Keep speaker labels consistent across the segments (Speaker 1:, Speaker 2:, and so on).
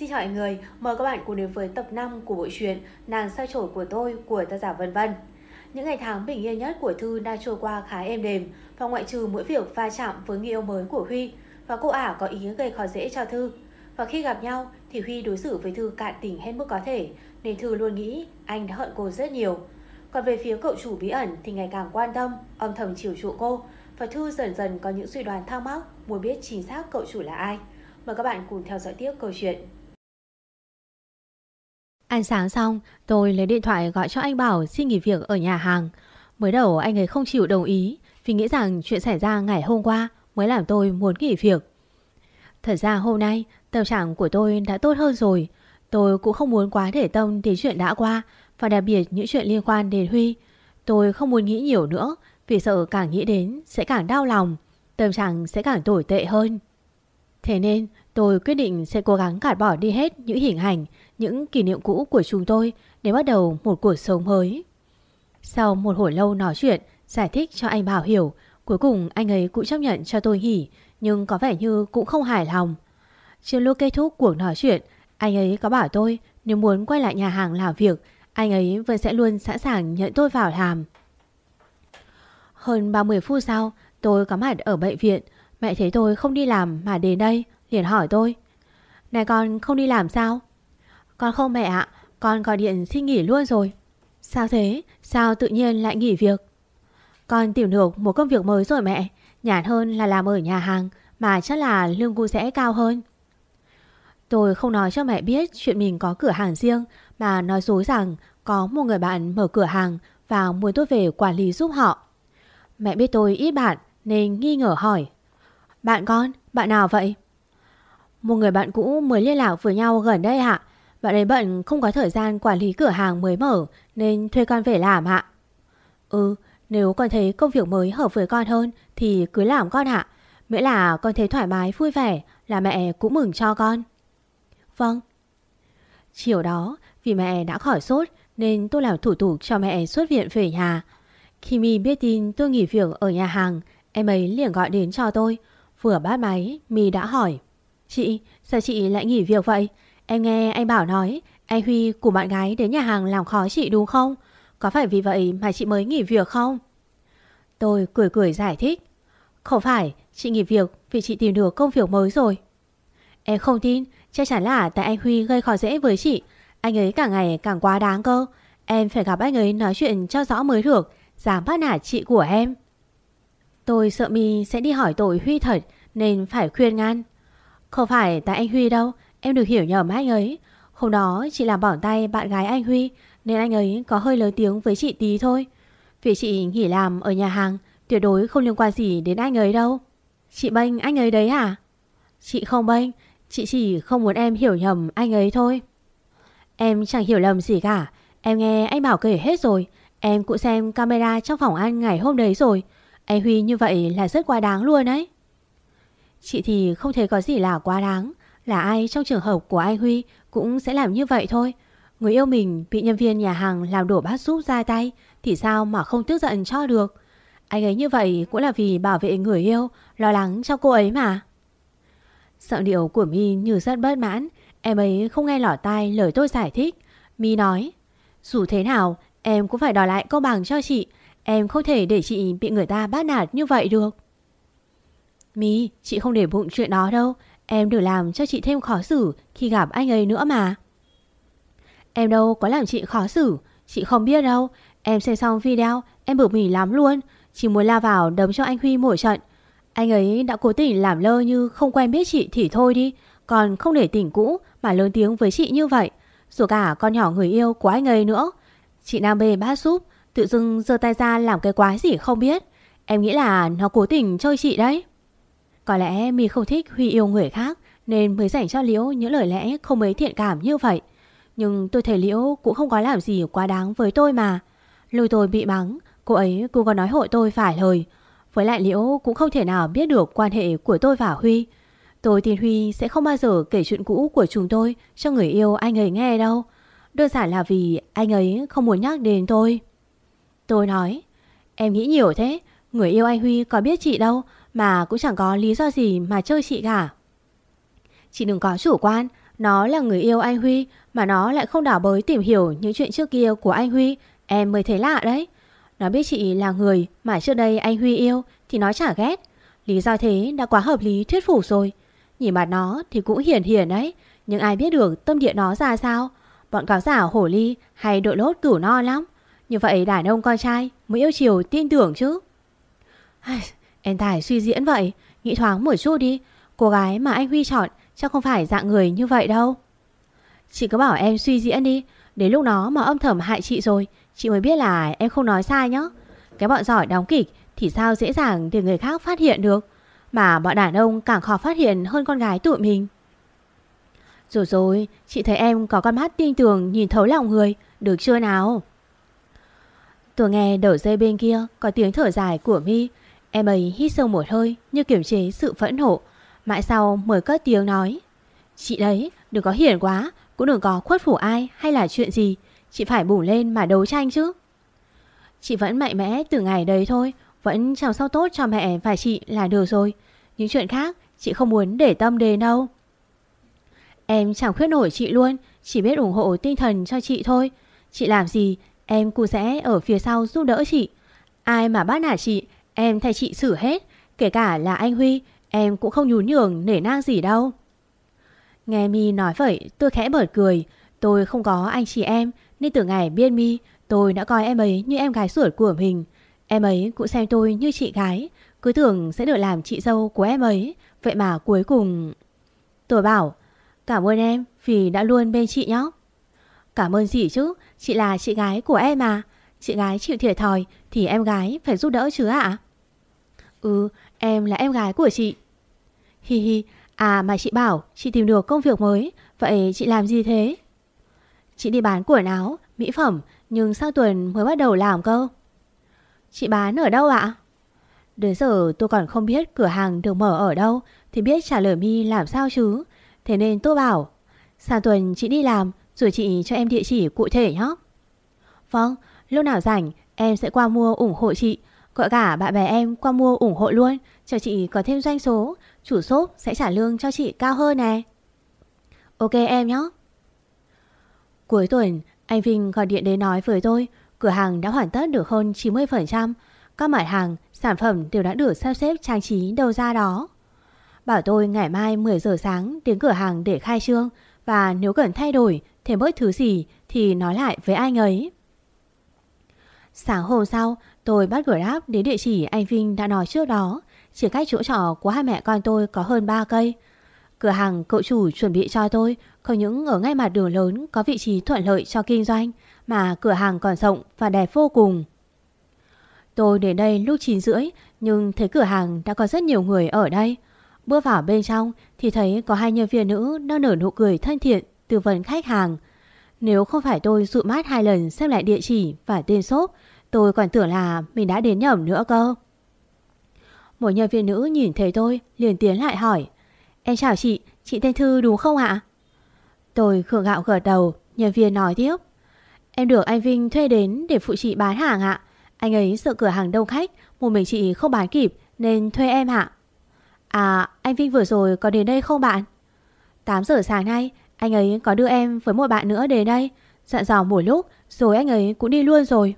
Speaker 1: Xin chào mọi người, mời các bạn cùng đến với tập 5 của bộ truyện Nàng sao chổi của tôi của tác giả Vân Vân. Những ngày tháng bình yên nhất của Thư đã trôi qua khá êm đềm và ngoại trừ mỗi việc va chạm với người yêu mới của Huy và cô ả có ý gây khó dễ cho Thư. Và khi gặp nhau thì Huy đối xử với Thư cạn tình hết mức có thể nên Thư luôn nghĩ anh đã hận cô rất nhiều. Còn về phía cậu chủ bí ẩn thì ngày càng quan tâm, âm thầm chiều chuộng cô và Thư dần dần có những suy đoán thắc mắc muốn biết chính xác cậu chủ là ai. Mời các bạn cùng theo dõi tiếp câu chuyện.
Speaker 2: Ăn sáng xong, tôi lấy điện thoại gọi cho anh Bảo xin nghỉ việc ở nhà hàng. Mới đầu anh ấy không chịu đồng ý vì nghĩ rằng chuyện xảy ra ngày hôm qua mới làm tôi muốn nghỉ việc. Thật ra hôm nay tâm trạng của tôi đã tốt hơn rồi. Tôi cũng không muốn quá để tâm đến chuyện đã qua và đặc biệt những chuyện liên quan đến Huy. Tôi không muốn nghĩ nhiều nữa vì sợ càng nghĩ đến sẽ càng đau lòng, tâm trạng sẽ càng tồi tệ hơn. Thế nên tôi quyết định sẽ cố gắng gạt bỏ đi hết những hình ảnh, những kỷ niệm cũ của chúng tôi để bắt đầu một cuộc sống mới. Sau một hồi lâu nói chuyện, giải thích cho anh Bảo hiểu, cuối cùng anh ấy cũng chấp nhận cho tôi nghỉ, nhưng có vẻ như cũng không hài lòng. Trước lúc kết thúc cuộc nói chuyện, anh ấy có bảo tôi nếu muốn quay lại nhà hàng làm việc, anh ấy vẫn sẽ luôn sẵn sàng nhận tôi vào làm. Hơn 30 phút sau, tôi có mặt ở bệnh viện. Mẹ thấy tôi không đi làm mà đến đây, liền hỏi tôi. Này con không đi làm sao? Con không mẹ ạ, con gọi điện xin nghỉ luôn rồi. Sao thế? Sao tự nhiên lại nghỉ việc? Con tìm được một công việc mới rồi mẹ, nhàn hơn là làm ở nhà hàng mà chắc là lương cũng sẽ cao hơn. Tôi không nói cho mẹ biết chuyện mình có cửa hàng riêng mà nói dối rằng có một người bạn mở cửa hàng và muốn tôi về quản lý giúp họ. Mẹ biết tôi ít bạn nên nghi ngờ hỏi. Bạn con, bạn nào vậy? Một người bạn cũ mới liên lạc với nhau gần đây ạ. Bạn ấy bận không có thời gian quản lý cửa hàng mới mở nên thuê con về làm ạ. Ừ, nếu con thấy công việc mới hợp với con hơn thì cứ làm con ạ. Miễn là con thấy thoải mái vui vẻ là mẹ cũng mừng cho con. Vâng. Chiều đó, vì mẹ đã khỏi sốt nên tôi làm thủ tục cho mẹ xuất viện về nhà. Khi My biết tin tôi nghỉ việc ở nhà hàng, em ấy liền gọi đến cho tôi. Vừa bắt máy, My đã hỏi. Chị, sao chị lại nghỉ việc vậy? Em nghe anh Bảo nói, anh Huy cùng bạn gái đến nhà hàng làm khó chị đúng không? Có phải vì vậy mà chị mới nghỉ việc không? Tôi cười cười giải thích. Không phải, chị nghỉ việc vì chị tìm được công việc mới rồi. Em không tin, chắc chắn là tại anh Huy gây khó dễ với chị. Anh ấy càng ngày càng quá đáng cơ. Em phải gặp anh ấy nói chuyện cho rõ mới được, dám bắt nạt chị của em. Tôi sợ mi sẽ đi hỏi tội Huy thật nên phải khuyên ngăn. Không phải tại anh Huy đâu, em được hiểu nhầm anh ấy. Hôm đó chị làm bỏ tay bạn gái anh Huy nên anh ấy có hơi lớn tiếng với chị tí thôi. Vì chị nghỉ làm ở nhà hàng tuyệt đối không liên quan gì đến anh ấy đâu. Chị bênh anh ấy đấy à? Chị không bênh, chị chỉ không muốn em hiểu nhầm anh ấy thôi. Em chẳng hiểu lầm gì cả, em nghe anh bảo kể hết rồi. Em cũng xem camera trong phòng ăn ngày hôm đấy rồi. Anh Huy như vậy là rất quá đáng luôn đấy. Chị thì không thấy có gì là quá đáng. Là ai trong trường hợp của anh Huy cũng sẽ làm như vậy thôi. Người yêu mình bị nhân viên nhà hàng làm đổ bát súp ra tay thì sao mà không tức giận cho được. Anh ấy như vậy cũng là vì bảo vệ người yêu, lo lắng cho cô ấy mà. Giọng điệu của Mi như rất bất mãn, em ấy không nghe lỏ tai lời tôi giải thích. Mi nói, dù thế nào em cũng phải đòi lại công bằng cho chị, em không thể để chị bị người ta bắt nạt như vậy được. Mi, chị không để bụng chuyện đó đâu, em đừng làm cho chị thêm khó xử khi gặp anh ấy nữa mà. Em đâu có làm chị khó xử, chị không biết đâu, em xem xong video, em bực mình lắm luôn, chỉ muốn la vào đấm cho anh Huy mỗi trận. Anh ấy đã cố tình làm lơ như không quen biết chị thì thôi đi, còn không để tỉnh cũ mà lớn tiếng với chị như vậy. Rồi cả con nhỏ người yêu của anh ấy nữa. Chị Nam bê bát súp tự dưng giơ tay ra làm cái quái gì không biết. Em nghĩ là nó cố tình chơi chị đấy. Có lẽ mi không thích Huy yêu người khác nên mới dành cho Liễu những lời lẽ không mấy thiện cảm như vậy. Nhưng tôi thấy Liễu cũng không có làm gì quá đáng với tôi mà. Lôi tôi bị mắng, cô ấy cũng có nói hội tôi phải lời. Với lại Liễu cũng không thể nào biết được quan hệ của tôi và Huy. Tôi tin Huy sẽ không bao giờ kể chuyện cũ của chúng tôi cho người yêu anh ấy nghe đâu. Đơn giản là vì anh ấy không muốn nhắc đến tôi. Tôi nói, em nghĩ nhiều thế, người yêu anh Huy có biết chị đâu mà cũng chẳng có lý do gì mà chơi chị cả. Chị đừng có chủ quan, Nó là người yêu anh Huy mà nó lại không đảo bới tìm hiểu những chuyện trước kia của anh Huy. Em mới thấy lạ đấy. Nó biết chị là người mà trước đây anh Huy yêu thì nó chả ghét. Lý do thế đã quá hợp lý thuyết phục rồi. Nhìn mặt nó thì cũng hiền hiền đấy. Nhưng ai biết được tâm địa nó ra sao. Bọn cáo giả hổ ly hay đội lốt cửu no lắm. Như vậy đàn ông con trai mới yêu chiều tin tưởng chứ. Em thải suy diễn vậy. Nghĩ thoáng một chút đi. Cô gái mà anh Huy chọn chắc không phải dạng người như vậy đâu. Chị cứ bảo em suy diễn đi. Đến lúc đó mà âm thầm hại chị rồi. Chị mới biết là em không nói sai nhá. Cái bọn giỏi đóng kịch thì sao dễ dàng để người khác phát hiện được. Mà bọn đàn ông càng khó phát hiện hơn con gái tụi mình. Rồi rồi, chị thấy em có con mắt tin tưởng nhìn thấu lòng người, được chưa nào? Tôi nghe đầu dây bên kia có tiếng thở dài của mi Em ấy hít sâu một hơi như kiểm chế sự phẫn nộ. Mãi sau mới cất tiếng nói. Chị đấy, đừng có hiền quá, cũng đừng có khuất phủ ai hay là chuyện gì. Chị phải bùng lên mà đấu tranh chứ. Chị vẫn mạnh mẽ từ ngày đấy thôi, vẫn chăm sóc tốt cho mẹ và chị là được rồi. Những chuyện khác chị không muốn để tâm đến đâu. Em chẳng khuyết nổi chị luôn, chỉ biết ủng hộ tinh thần cho chị thôi. Chị làm gì, em cũng sẽ ở phía sau giúp đỡ chị. Ai mà bắt nạt chị, em thay chị xử hết. Kể cả là anh Huy, em cũng không nhún nhường nể nang gì đâu. Nghe Mi nói vậy, tôi khẽ bật cười. Tôi không có anh chị em, nên từ ngày biết Mi, tôi đã coi em ấy như em gái ruột của mình. Em ấy cũng xem tôi như chị gái, cứ tưởng sẽ được làm chị dâu của em ấy. Vậy mà cuối cùng... Tôi bảo, cảm ơn em vì đã luôn bên chị nhé. Cảm ơn gì chứ, chị là chị gái của em mà. Chị gái chịu thiệt thòi thì em gái phải giúp đỡ chứ ạ? Ừ, em là em gái của chị. Hi hi, à mà chị bảo chị tìm được công việc mới, vậy chị làm gì thế? Chị đi bán quần áo, mỹ phẩm, nhưng sang tuần mới bắt đầu làm cơ. Chị bán ở đâu ạ? Đến giờ tôi còn không biết cửa hàng được mở ở đâu thì biết trả lời mi làm sao chứ. Thế nên tôi bảo, sang tuần chị đi làm rồi chị cho em địa chỉ cụ thể nhé. Vâng, lúc nào rảnh em sẽ qua mua ủng hộ chị. Gọi cả bạn bè em qua mua ủng hộ luôn cho chị có thêm doanh số. Chủ shop sẽ trả lương cho chị cao hơn nè. Ok em nhé. Cuối tuần, anh Vinh gọi điện đến nói với tôi cửa hàng đã hoàn tất được hơn 90%. Các mặt hàng, sản phẩm đều đã được sắp xếp trang trí đầu ra đó. Bảo tôi ngày mai 10 giờ sáng đến cửa hàng để khai trương và nếu cần thay đổi thêm bớt thứ gì thì nói lại với anh ấy. Sáng hôm sau, tôi bắt Grab đến địa chỉ anh Vinh đã nói trước đó. Chỉ cách chỗ trọ của hai mẹ con tôi có hơn 3 cây. Cửa hàng cậu chủ chuẩn bị cho tôi không những ở ngay mặt đường lớn có vị trí thuận lợi cho kinh doanh mà cửa hàng còn rộng và đẹp vô cùng. Tôi đến đây lúc 9 rưỡi nhưng thấy cửa hàng đã có rất nhiều người ở đây. Bước vào bên trong thì thấy có hai nhân viên nữ đang nở nụ cười thân thiện tư vấn khách hàng. Nếu không phải tôi dụ mát hai lần xem lại địa chỉ và tên shop, tôi còn tưởng là mình đã đến nhầm nữa cơ. Một nhân viên nữ nhìn thấy tôi liền tiến lại hỏi Em chào chị, chị tên Thư đúng không ạ? Tôi khượng gạo gật đầu, nhân viên nói tiếp Em được anh Vinh thuê đến để phụ chị bán hàng ạ Anh ấy sợ cửa hàng đông khách Một mình chị không bán kịp Nên thuê em ạ À anh Vinh vừa rồi có đến đây không bạn 8 giờ sáng nay anh ấy có đưa em với một bạn nữa đến đây. Dặn dò một lúc, Rồi anh ấy cũng đi luôn rồi.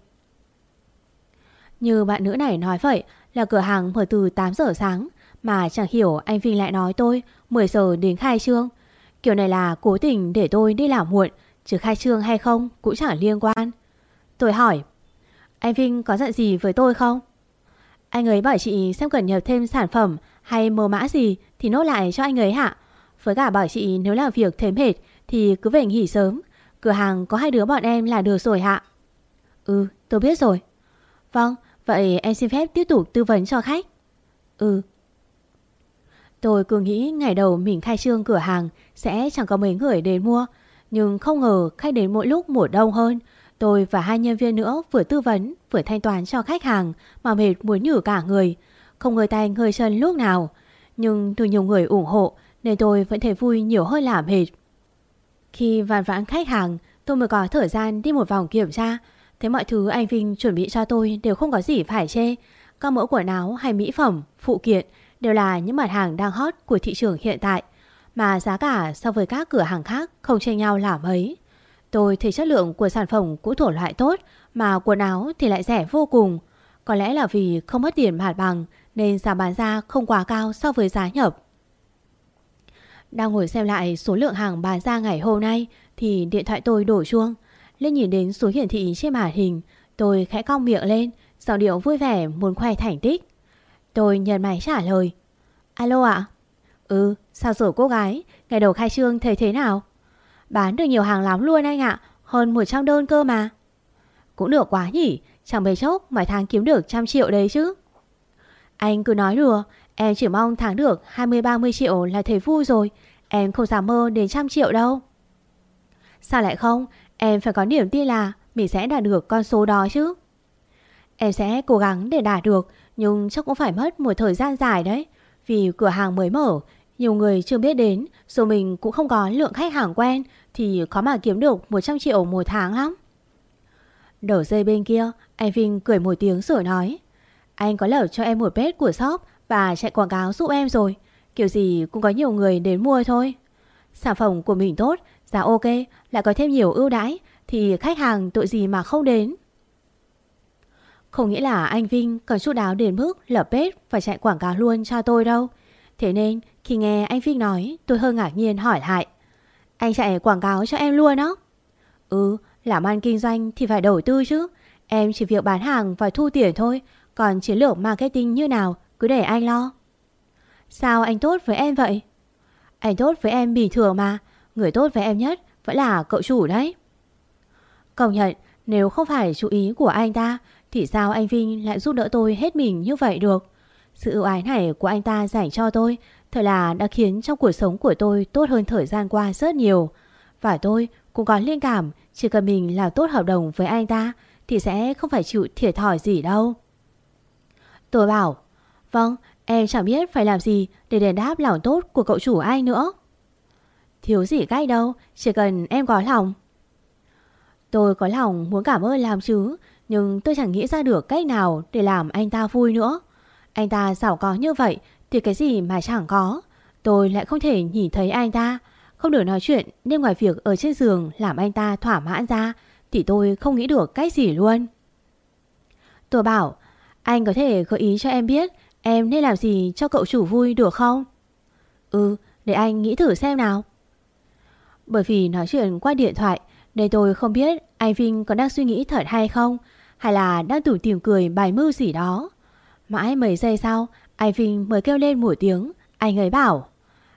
Speaker 2: Như bạn nữ này nói vậy, Là cửa hàng mở từ 8 giờ sáng. Mà chẳng hiểu anh Vinh lại nói tôi 10 giờ đến khai trương. Kiểu này là cố tình để tôi đi làm muộn, Chứ khai trương hay không cũng chẳng liên quan. Tôi hỏi, Anh Vinh có giận gì với tôi không? Anh ấy bảo chị xem cần nhập thêm sản phẩm Hay mờ mã gì Thì nốt lại cho anh ấy hả? Với cả bảo chị nếu làm việc thêm mệt Thì cứ về nghỉ sớm Cửa hàng có hai đứa bọn em là được rồi hạ Ừ tôi biết rồi Vâng vậy em xin phép tiếp tục tư vấn cho khách Ừ Tôi cứ nghĩ ngày đầu mình khai trương cửa hàng sẽ chẳng có mấy người đến mua. Nhưng không ngờ khách đến mỗi lúc mùa đông hơn. Tôi và hai nhân viên nữa vừa tư vấn, vừa thanh toán cho khách hàng mà mệt muốn nhử cả người. Không ngơi tay ngơi chân lúc nào. Nhưng từ nhiều người ủng hộ nên tôi vẫn thấy vui nhiều hơn là mệt. Khi vạn vãn khách hàng tôi mới có thời gian đi một vòng kiểm tra. Thấy mọi thứ anh Vinh chuẩn bị cho tôi đều không có gì phải chê. Các mẫu quần áo hay mỹ phẩm, phụ kiện đều là những mặt hàng đang hot của thị trường hiện tại. Mà giá cả so với các cửa hàng khác không chênh nhau là mấy Tôi thấy chất lượng của sản phẩm cũng thổ loại tốt Mà quần áo thì lại rẻ vô cùng Có lẽ là vì không mất tiền mặt bằng Nên giá bán ra không quá cao so với giá nhập đang ngồi xem lại số lượng hàng bán ra ngày hôm nay Thì điện thoại tôi đổ chuông. Lên nhìn đến số hiển thị trên màn hình, Tôi khẽ cong miệng lên, Giọng điệu vui vẻ muốn khoe thành tích. Tôi nhận máy trả lời. Alo ạ. Ừ sao rồi cô gái? Ngày đầu khai trương thấy thế nào? Bán được nhiều hàng lắm luôn anh ạ, Hơn 100 đơn cơ mà. Cũng được quá nhỉ, Chẳng mấy chốc mỗi tháng kiếm được trăm triệu đấy chứ. Anh cứ nói đùa Em chỉ mong tháng được 20-30 triệu là thấy vui rồi. Em không dám mơ đến trăm triệu đâu. Sao lại không? Em phải có niềm tin là Mình sẽ đạt được con số đó chứ. Em sẽ cố gắng để đạt được, Nhưng chắc cũng phải mất một thời gian dài đấy. Vì cửa hàng mới mở, Nhiều người chưa biết đến, Dù mình cũng không có lượng khách hàng quen, Thì khó mà kiếm được 100 triệu một tháng lắm. Đầu dây bên kia, Anh Vinh cười một tiếng rồi nói, Anh có lập cho em một bếp của shop và chạy quảng cáo giúp em rồi Kiểu gì cũng có nhiều người đến mua thôi Sản phẩm của mình tốt Giá ok Lại có thêm nhiều ưu đãi Thì khách hàng tội gì mà không đến không nghĩ là anh Vinh còn chú đáo đến mức lập bếp và chạy quảng cáo luôn cho tôi đâu. Thế nên khi nghe anh Vinh nói tôi hơi ngạc nhiên hỏi lại. Anh chạy quảng cáo cho em luôn đó. Ừ, làm ăn kinh doanh thì phải đầu tư chứ. Em chỉ việc bán hàng và thu tiền thôi. Còn chiến lược marketing như nào cứ để anh lo. Sao anh tốt với em vậy? Anh tốt với em bình thường mà. Người tốt với em nhất vẫn là cậu chủ đấy. Công nhận, nếu không phải chú ý của anh ta, thì sao anh Vinh lại giúp đỡ tôi hết mình như vậy được Sự ưu ái này của anh ta dành cho tôi Thật là đã khiến trong cuộc sống của tôi tốt hơn thời gian qua rất nhiều Và tôi cũng có liên cảm, Chỉ cần mình làm tốt hợp đồng với anh ta Thì sẽ không phải chịu thiệt thòi gì đâu Tôi bảo Vâng em chẳng biết phải làm gì Để đền đáp lòng tốt của cậu chủ ai nữa Thiếu gì cách đâu, Chỉ cần em có lòng Tôi có lòng muốn cảm ơn làm chứ, nhưng tôi chẳng nghĩ ra được cách nào để làm anh ta vui nữa. Anh ta giàu có như vậy thì cái gì mà chẳng có. Tôi lại không thể nhìn thấy anh ta. Không được nói chuyện nên ngoài việc ở trên giường làm anh ta thỏa mãn ra thì tôi không nghĩ được cách gì luôn. Tôi bảo, anh có thể gợi ý cho em biết em nên làm gì cho cậu chủ vui được không? Ừ, để anh nghĩ thử xem nào. Bởi vì nói chuyện qua điện thoại nên tôi không biết anh Vinh có đang suy nghĩ thật hay không hay là đang tủi tìm cười bài mưu gì đó Mãi mấy giây sau Anh Vinh mới kêu lên một tiếng Anh ấy bảo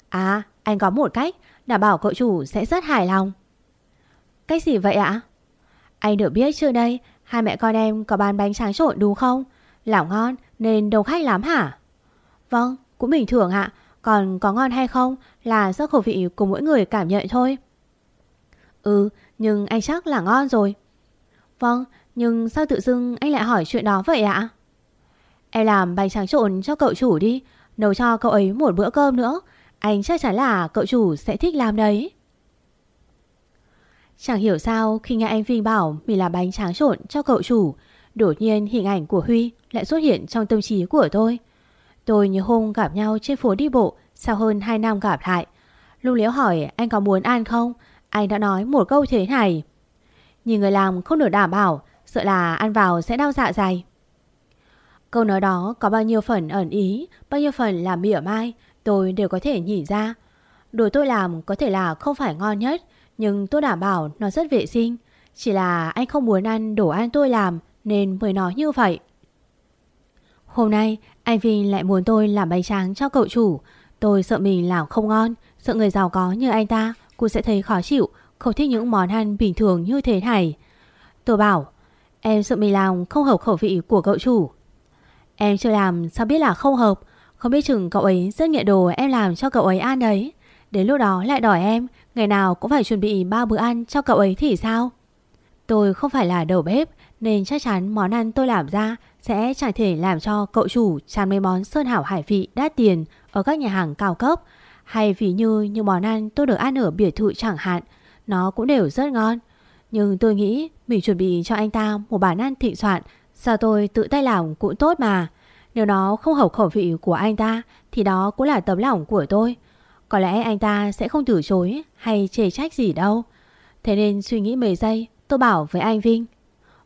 Speaker 2: À anh có một cách Đảm bảo cậu chủ sẽ rất hài lòng Cách gì vậy ạ? Anh được biết chưa đây Hai mẹ con em có bán bánh tráng trộn đúng không? Lão ngon nên đông khách lắm hả? Vâng cũng bình thường ạ. Còn có ngon hay không Là do khẩu vị của mỗi người cảm nhận thôi. Ừ nhưng anh chắc là ngon rồi. Vâng nhưng sao tự dưng anh lại hỏi chuyện đó vậy ạ? Em làm bánh tráng trộn cho cậu chủ đi. Nấu cho cậu ấy một bữa cơm nữa. Anh chắc chắn là cậu chủ sẽ thích làm đấy. Chẳng hiểu sao khi nghe anh Vinh bảo Mình làm bánh tráng trộn cho cậu chủ Đột nhiên hình ảnh của Huy lại xuất hiện trong tâm trí của tôi. Tôi nhớ hôm gặp nhau trên phố đi bộ Sau hơn 2 năm gặp lại. Lưu liễu hỏi anh có muốn ăn không, Anh đã nói một câu thế này. Nhìn người làm không được đảm bảo, Sợ là ăn vào sẽ đau dạ dày. Câu nói đó có bao nhiêu phần ẩn ý, Bao nhiêu phần là mỉa mai, Tôi đều có thể nhìn ra. Đồ tôi làm có thể là không phải ngon nhất, Nhưng tôi đảm bảo nó rất vệ sinh. Chỉ là anh không muốn ăn đồ ăn tôi làm Nên mới nói như vậy. Hôm nay, anh Phi lại muốn tôi làm bánh tráng cho cậu chủ. Tôi sợ mình làm không ngon, Sợ người giàu có như anh ta Cũng sẽ thấy khó chịu, Không thích những món ăn bình thường như thế này. Tôi bảo, Em sợ mình làm không hợp khẩu vị của cậu chủ. Em chưa làm, sao biết là không hợp? Không biết chừng cậu ấy rất nghiện đồ em làm cho cậu ấy ăn đấy. Đến lúc đó lại đòi em, Ngày nào cũng phải chuẩn bị ba bữa ăn cho cậu ấy thì sao? Tôi không phải là đầu bếp nên chắc chắn món ăn tôi làm ra Sẽ chẳng thể làm cho cậu chủ Chán mấy món sơn hảo hải vị đắt tiền Ở các nhà hàng cao cấp Hay ví như những món ăn tôi được ăn ở biệt thự chẳng hạn, Nó cũng đều rất ngon nhưng tôi nghĩ mình chuẩn bị cho anh ta một bản ăn thịnh soạn Sao tôi tự tay làm cũng tốt mà Nếu nó không hợp khẩu vị của anh ta, Thì đó cũng là tấm lòng của tôi Có lẽ anh ta sẽ không từ chối hay chê trách gì đâu. Thế nên suy nghĩ mấy giây, tôi bảo với anh Vinh.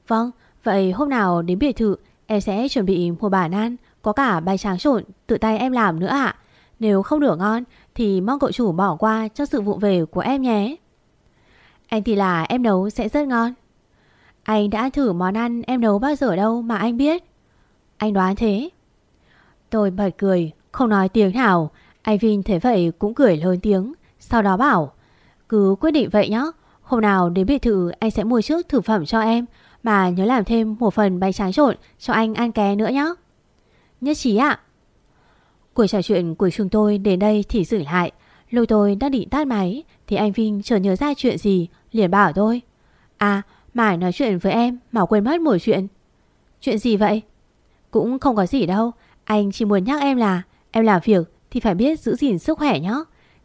Speaker 2: Vâng, vậy hôm nào đến biệt thự em sẽ chuẩn bị một bản ăn có cả bài tráng trộn tự tay em làm nữa ạ. Nếu không được ngon thì mong cậu chủ bỏ qua cho sự vụ về của em nhé. Anh thì là em nấu sẽ rất ngon. Anh đã thử món ăn em nấu bao giờ đâu mà anh biết. Anh đoán thế. Tôi bật cười, không nói tiếng nào. Anh Vinh thế vậy cũng cười lớn tiếng. Sau đó bảo, cứ quyết định vậy nhé. Hôm nào đến biệt thự anh sẽ mua trước thực phẩm cho em. Mà nhớ làm thêm một phần bánh tráng trộn cho anh ăn ké nữa nhé. Nhất trí ạ. Cuộc trò chuyện của chúng tôi đến đây thì dừng lại. Lúc tôi đang định tắt máy thì anh Vinh chợt nhớ ra chuyện gì liền bảo tôi. À, Mải nói chuyện với em mà quên mất một chuyện. Chuyện gì vậy? Cũng không có gì đâu. Anh chỉ muốn nhắc em là em làm việc thì phải biết giữ gìn sức khỏe nhé.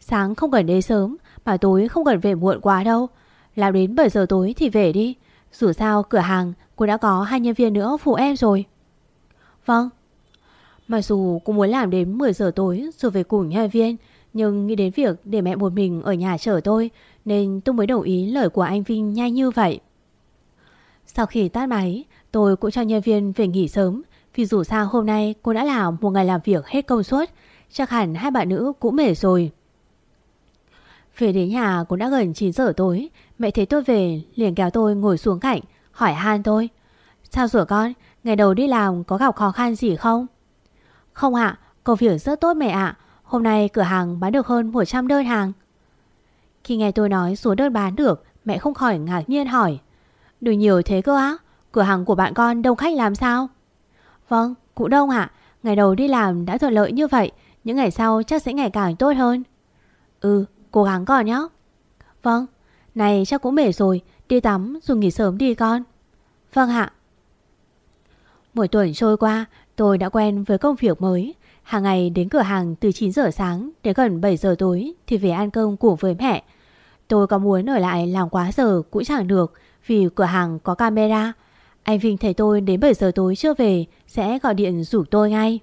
Speaker 2: Sáng không cần đến sớm mà tối không cần về muộn quá đâu. Làm đến 7 giờ tối thì về đi. Dù sao, cửa hàng cũng đã có hai nhân viên nữa phụ em rồi. Vâng. Mặc dù cũng muốn làm đến 10 giờ tối rồi về cùng nhân viên, nhưng nghĩ đến việc để mẹ một mình ở nhà chở tôi, Nên tôi mới đồng ý lời của anh Vinh nhanh như vậy Sau khi tắt máy, Tôi cũng cho nhân viên về nghỉ sớm, Vì dù sao hôm nay cô đã làm một ngày làm việc hết công suất, Chắc hẳn hai bạn nữ cũng mệt rồi Về đến nhà cũng đã gần 9 giờ tối Mẹ thấy tôi về liền kéo tôi ngồi xuống cạnh Hỏi han tôi Sao rồi con Ngày đầu đi làm có gặp khó khăn gì không Không ạ Công việc rất tốt mẹ ạ Hôm nay cửa hàng bán được hơn 100 đơn hàng. Khi nghe tôi nói số đơn bán được, mẹ không khỏi ngạc nhiên hỏi. Được nhiều thế cơ á? Cửa hàng của bạn con đông khách làm sao? Vâng, cũng đông ạ. Ngày đầu đi làm đã thuận lợi như vậy, những ngày sau chắc sẽ ngày càng tốt hơn. Ừ, cố gắng còn nhé. Vâng, này chắc cũng mệt rồi, đi tắm rồi nghỉ sớm đi con. Vâng ạ. Mỗi tuần trôi qua, tôi đã quen với công việc mới. Hàng ngày đến cửa hàng từ 9 giờ sáng đến gần 7 giờ tối thì về ăn cơm cùng với mẹ. Tôi có muốn ở lại làm quá giờ cũng chẳng được vì cửa hàng có camera. Anh Vinh thấy tôi đến 7 giờ tối chưa về sẽ gọi điện rủ tôi ngay.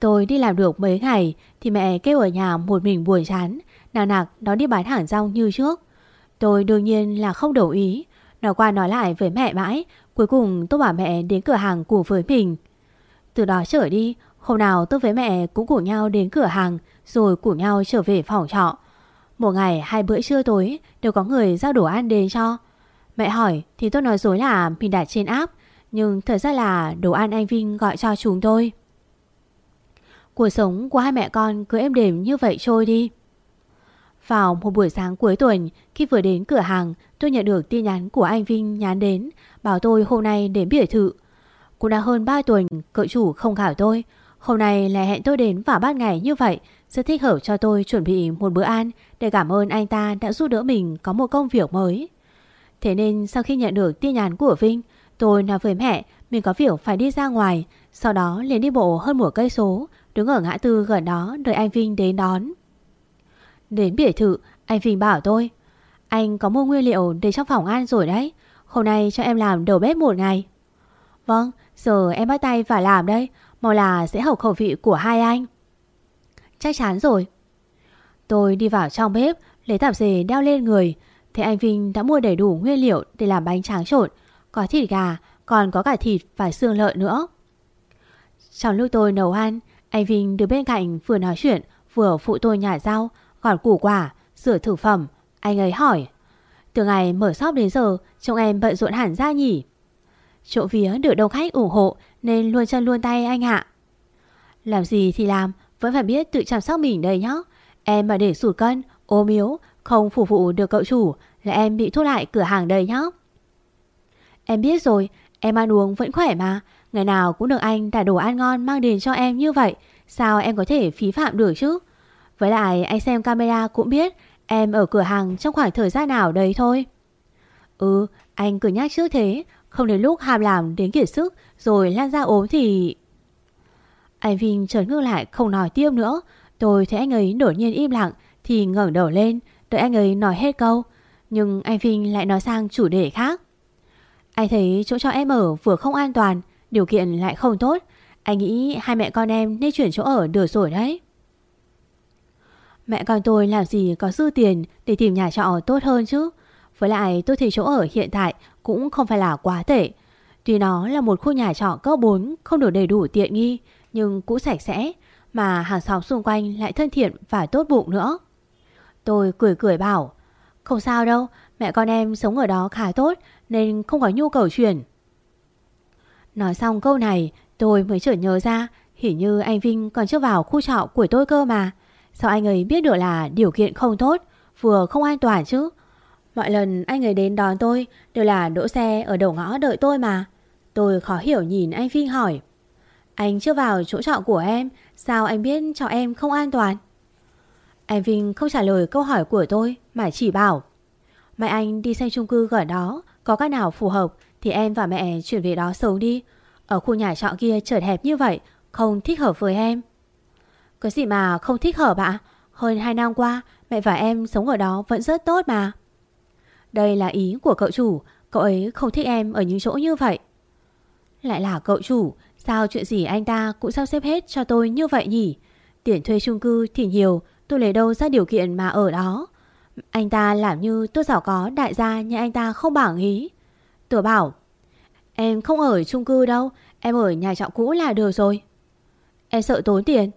Speaker 2: Tôi đi làm được mấy ngày thì mẹ kêu ở nhà một mình buồn chán, nàng nặc nó đi bán hàng rong như trước. Tôi đương nhiên là không đồng ý, nói qua nói lại với mẹ mãi, cuối cùng tôi bảo mẹ đến cửa hàng cùng với mình. Từ đó trở đi, hôm nào tôi với mẹ cũng cùng nhau đến cửa hàng rồi cùng nhau trở về phòng trọ. Một ngày hai bữa trưa tối đều có người giao đồ ăn đến cho. Mẹ hỏi thì tôi nói dối là mình đặt trên app, nhưng thật ra là đồ ăn anh Vinh gọi cho chúng tôi. Cuộc sống của hai mẹ con cứ êm đềm như vậy trôi đi. Vào một buổi sáng cuối tuần, khi vừa đến cửa hàng, tôi nhận được tin nhắn của anh Vinh nhắn đến, bảo tôi hôm nay đến biệt thự. Cũng đã hơn 3 tuần cậu chủ không khảo tôi. Hôm nay lại hẹn tôi đến vào ban ngày như vậy Rất thích hợp cho tôi chuẩn bị một bữa ăn Để cảm ơn anh ta đã giúp đỡ mình có một công việc mới. Thế nên sau khi nhận được tin nhắn của Vinh Tôi nói với mẹ mình có việc phải đi ra ngoài Sau đó liền đi bộ hơn một cây số Đứng ở ngã tư gần đó đợi anh Vinh đến đón. Đến biệt thự, Anh Vinh bảo tôi, Anh có mua nguyên liệu để trong phòng ăn rồi đấy. Hôm nay cho em làm đầu bếp một ngày. Vâng Giờ em bắt tay phải làm đây. Màu là sẽ hợp khẩu vị của hai anh. Chắc chắn rồi. Tôi đi vào trong bếp, Lấy tạp dề đeo lên người. Thế anh Vinh đã mua đầy đủ nguyên liệu Để làm bánh tráng trộn, Có thịt gà, Còn có cả thịt và xương lợn nữa. Trong lúc tôi nấu ăn, Anh Vinh đứng bên cạnh vừa nói chuyện, Vừa phụ tôi nhả rau. Gọt củ quả Rửa thực phẩm Anh ấy hỏi Từ ngày mở shop đến giờ Trông em bận rộn hẳn ra nhỉ Chỗ vía được đông khách ủng hộ nên luôn chân luôn tay anh ạ. Làm gì thì làm, vẫn phải biết tự chăm sóc mình đây nhá. Em mà để sụt cân, ốm yếu, không phục vụ được cậu chủ là em bị thuốc lại cửa hàng đây nhá. Em biết rồi, em ăn uống vẫn khỏe mà. Ngày nào cũng được anh đặt đồ ăn ngon mang đến cho em như vậy. Sao em có thể phí phạm được chứ? Với lại anh xem camera cũng biết em ở cửa hàng trong khoảng thời gian nào đấy thôi. Ừ, anh cứ nhắc trước thế, không đến lúc hàm làm đến kiệt sức Rồi lan ra ốm thì Anh Vinh chợt ngưng lại không nói tiếp nữa. Tôi thấy anh ấy đột nhiên im lặng Thì ngẩng đầu lên Đợi anh ấy nói hết câu. Nhưng anh Vinh lại nói sang chủ đề khác. Anh thấy chỗ cho em ở vừa không an toàn Điều kiện lại không tốt. Anh nghĩ hai mẹ con em nên chuyển chỗ ở được rồi đấy. Mẹ con tôi làm gì có dư tiền để tìm nhà trọ tốt hơn chứ. Với lại tôi thấy chỗ ở hiện tại cũng không phải là quá tệ. Tuy nó là một khu nhà trọ cấp 4 không được đầy đủ tiện nghi nhưng cũng sạch sẽ mà hàng xóm xung quanh lại thân thiện và tốt bụng nữa. Tôi cười cười bảo Không sao đâu, mẹ con em sống ở đó khá tốt nên không có nhu cầu chuyển. Nói xong câu này tôi mới chợt nhớ ra Hình như anh Vinh còn chưa vào khu trọ của tôi cơ mà Sao anh ấy biết được là điều kiện không tốt, Vừa không an toàn chứ? Mọi lần anh ấy đến đón tôi, Đều là đỗ xe ở đầu ngõ đợi tôi mà. Tôi khó hiểu nhìn anh Vinh hỏi. Anh chưa vào chỗ trọ của em, Sao anh biết trọ em không an toàn? Anh Vinh không trả lời câu hỏi của tôi, Mà chỉ bảo Mẹ anh đi xem chung cư gần đó, Có cái nào phù hợp Thì em và mẹ chuyển về đó sống đi. Ở khu nhà trọ kia chật hẹp như vậy, Không thích hợp với em có gì mà không thích hợp ạ? Hơn 2 năm qua, Mẹ và em sống ở đó vẫn rất tốt mà. Đây là ý của cậu chủ, Cậu ấy không thích em ở những chỗ như vậy. Lại là cậu chủ, Sao chuyện gì anh ta cũng sắp xếp hết cho tôi như vậy nhỉ? Tiền thuê chung cư thì nhiều, Tôi lấy đâu ra điều kiện mà ở đó? Anh ta làm như tôi giàu có đại gia Nhưng anh ta không bảng ý. Tôi bảo, Em không ở chung cư đâu, Em ở nhà trọ cũ là được rồi. Em sợ tốn tiền.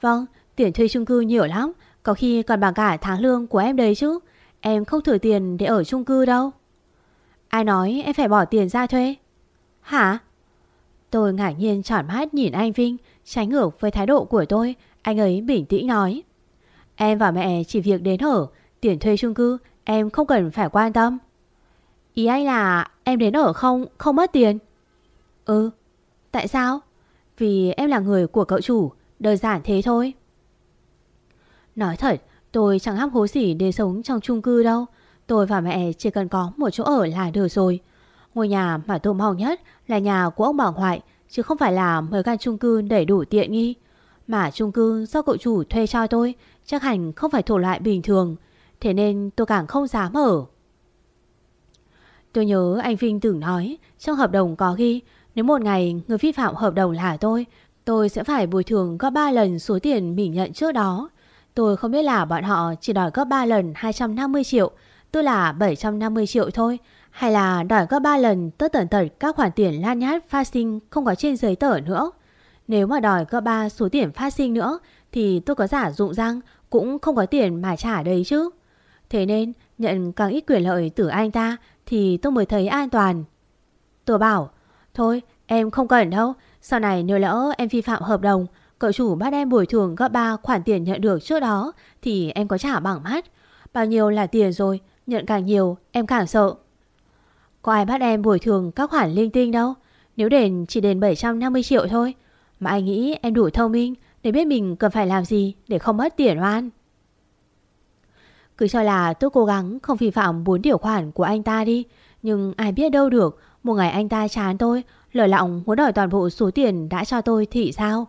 Speaker 2: Vâng tiền thuê chung cư nhiều lắm. Có khi còn bằng cả tháng lương của em đấy chứ. Em không thừa tiền để ở chung cư đâu. Ai nói em phải bỏ tiền ra thuê? Hả? Tôi ngạc nhiên tròn mắt nhìn anh Vinh Tránh ngược với thái độ của tôi, Anh ấy bình tĩnh nói. Em và mẹ chỉ việc đến ở Tiền thuê chung cư, em không cần phải quan tâm. Ý anh là em đến ở không không mất tiền? Ừ. Tại sao? Vì em là người của cậu chủ Đơn giản thế thôi. Nói thật, tôi chẳng hấp hố gì để sống trong chung cư đâu. Tôi và mẹ chỉ cần có một chỗ ở là được rồi. Ngôi nhà mà tôi mong nhất là nhà của ông bà ngoại, Chứ không phải là mấy căn chung cư đầy đủ tiện nghi. Mà chung cư do cậu chủ thuê cho tôi, Chắc hẳn không phải thuộc loại bình thường. Thế nên tôi càng không dám ở. Tôi nhớ anh Vinh từng nói, Trong hợp đồng có ghi, Nếu một ngày người vi phạm hợp đồng là tôi Tôi sẽ phải bồi thường gấp 3 lần số tiền mình nhận trước đó. Tôi không biết là bọn họ chỉ đòi gấp 3 lần 250 triệu Tôi là 750 triệu thôi Hay là đòi gấp 3 lần tất tần tật các khoản tiền lan nhát phát sinh không có trên giấy tờ nữa. Nếu mà đòi gấp 3 số tiền phát sinh nữa Thì tôi có giả dụng răng cũng không có tiền mà trả đấy chứ. Thế nên nhận càng ít quyền lợi từ anh ta thì tôi mới thấy an toàn. Tôi bảo, thôi em không cần đâu, sau này nếu lỡ em vi phạm hợp đồng, cậu chủ bắt em bồi thường gấp 3 khoản tiền nhận được trước đó thì em có trả bằng mắt. Bao nhiêu là tiền rồi, nhận càng nhiều em càng sợ. Có ai bắt em bồi thường các khoản linh tinh đâu, nếu đền chỉ đền 750 triệu thôi. Mà anh nghĩ em đủ thông minh để biết mình cần phải làm gì để không mất tiền oan. Cứ cho là tôi cố gắng không vi phạm bốn điều khoản của anh ta đi Nhưng ai biết đâu được Một ngày anh ta chán tôi Lời lọng muốn đòi toàn bộ số tiền đã cho tôi thì sao?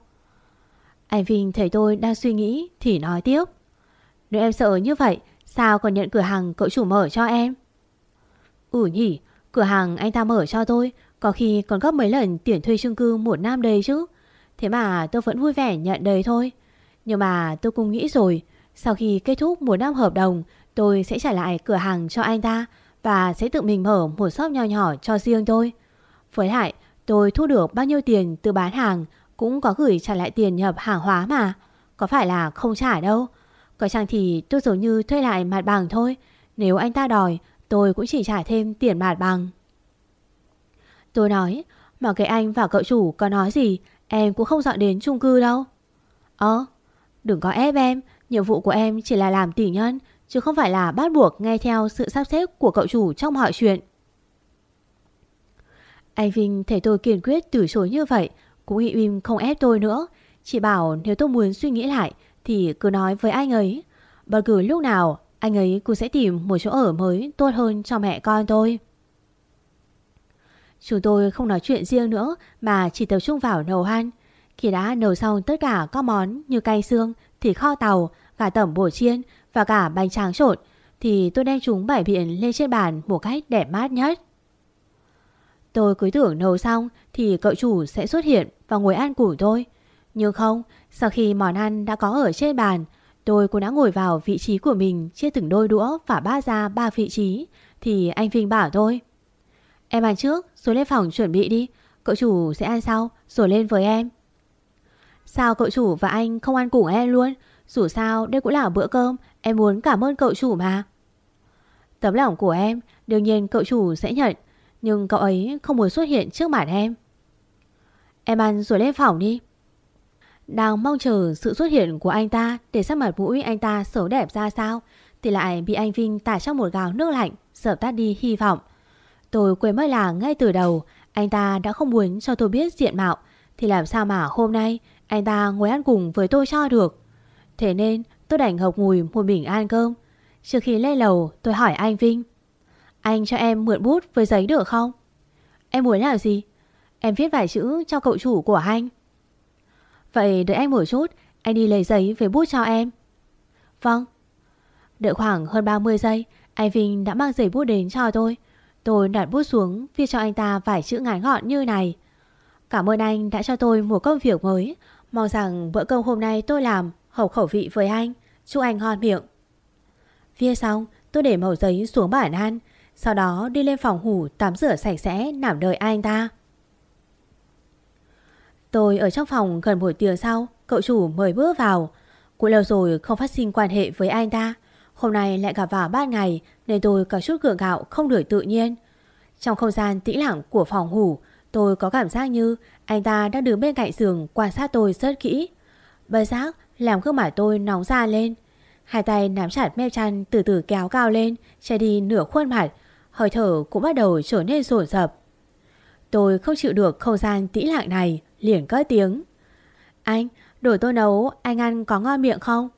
Speaker 2: Anh Vinh thấy tôi đang suy nghĩ Thì nói tiếp. Nếu em sợ như vậy Sao còn nhận cửa hàng cậu chủ mở cho em? Ừ nhỉ Cửa hàng anh ta mở cho tôi Có khi còn gấp mấy lần tiền thuê chung cư một năm đây chứ. Thế mà tôi vẫn vui vẻ nhận đầy thôi. Nhưng mà tôi cũng nghĩ rồi sau khi kết thúc một năm hợp đồng, tôi sẽ trả lại cửa hàng cho anh ta và sẽ tự mình mở một shop nhỏ nhỏ cho riêng tôi. Với lại, tôi thu được bao nhiêu tiền từ bán hàng cũng có gửi trả lại tiền nhập hàng hóa mà. Có phải là không trả đâu. Có chăng thì tôi giống như thuê lại mặt bằng thôi. Nếu anh ta đòi, tôi cũng chỉ trả thêm tiền mặt bằng. Tôi nói, mà cái anh và cậu chủ có nói gì, em cũng không dọn đến chung cư đâu. Ơ, đừng có ép em, Nhiệm vụ của em chỉ là làm tỉ nhân Chứ không phải là bắt buộc nghe theo sự sắp xếp của cậu chủ trong mọi chuyện anh Vinh thấy tôi kiên quyết từ chối như vậy Cũng nghĩ im không ép tôi nữa. Chỉ bảo nếu tôi muốn suy nghĩ lại Thì cứ nói với anh ấy. Bất cứ lúc nào anh ấy cũng sẽ tìm một chỗ ở mới tốt hơn cho mẹ con tôi. Chúng tôi không nói chuyện riêng nữa Mà chỉ tập trung vào nấu ăn. Khi đã nấu xong tất cả các món như cay xương thịt kho tàu, gà tẩm bổ chiên và cả bánh tráng trộn thì tôi đem chúng bày biện lên trên bàn một cách đẹp mát nhất. Tôi cứ tưởng nấu xong thì cậu chủ sẽ xuất hiện và ngồi ăn cùng tôi. Nhưng không, sau khi món ăn đã có ở trên bàn, Tôi cũng đã ngồi vào vị trí của mình Chia từng đôi đũa và ba ra ba vị trí Thì anh Vinh bảo tôi. Em ăn trước rồi lên phòng chuẩn bị đi. Cậu chủ sẽ ăn sau Rồi lên với em. Sao cậu chủ và anh không ăn cùng em luôn? Dù sao đây cũng là bữa cơm Em muốn cảm ơn cậu chủ mà. Tấm lòng của em Đương nhiên cậu chủ sẽ nhận. Nhưng cậu ấy không muốn xuất hiện trước mặt em. Em ăn rồi lên phòng đi. Đang mong chờ sự xuất hiện của anh ta Để sắc mặt mũi anh ta xấu đẹp ra sao, Thì lại bị anh Vinh tả trong một gáo nước lạnh, Sợ tắt đi hy vọng. Tôi quên mất là ngay từ đầu, Anh ta đã không muốn cho tôi biết diện mạo, Thì làm sao mà hôm nay Anh ta ngồi ăn cùng với tôi cho được? Thế nên tôi đành hộc mùi một mình ăn cơm. Trước khi lên lầu, tôi hỏi anh Vinh. Anh cho em mượn bút với giấy được không? Em muốn làm gì? Em viết vài chữ cho cậu chủ của anh. Vậy đợi anh một chút, Anh đi lấy giấy với bút cho em. Vâng. Đợi khoảng hơn 30 giây, Anh Vinh đã mang giấy bút đến cho tôi. Tôi đặt bút xuống, Viết cho anh ta vài chữ ngắn gọn như này. Cảm ơn anh đã cho tôi một công việc mới. Mong rằng bữa cơm hôm nay tôi làm Hợp khẩu vị với anh. Chúc anh ngon miệng. Viết xong, tôi để mẩu giấy xuống bàn ăn. Sau đó đi lên phòng hủ tắm rửa sạch sẽ nằm đợi anh ta? Tôi ở trong phòng gần buổi tiếng sau, Cậu chủ mời bước vào. Cũng lâu rồi không phát sinh quan hệ với anh ta. Hôm nay lại gặp vào ban ngày Nên tôi có chút gượng gạo, không được tự nhiên. Trong không gian tĩnh lặng của phòng ngủ, Tôi có cảm giác như Anh ta đang đứng bên cạnh giường quan sát tôi rất kỹ. Bất giác, làm gương mặt tôi nóng ra lên. Hai tay nắm chặt mép chăn từ từ kéo cao lên, Che đi nửa khuôn mặt Hơi thở cũng bắt đầu trở nên rồn rập. Tôi không chịu được không gian tĩnh lặng này Liền cất tiếng. Anh, đồ tôi nấu Anh ăn có ngon miệng không?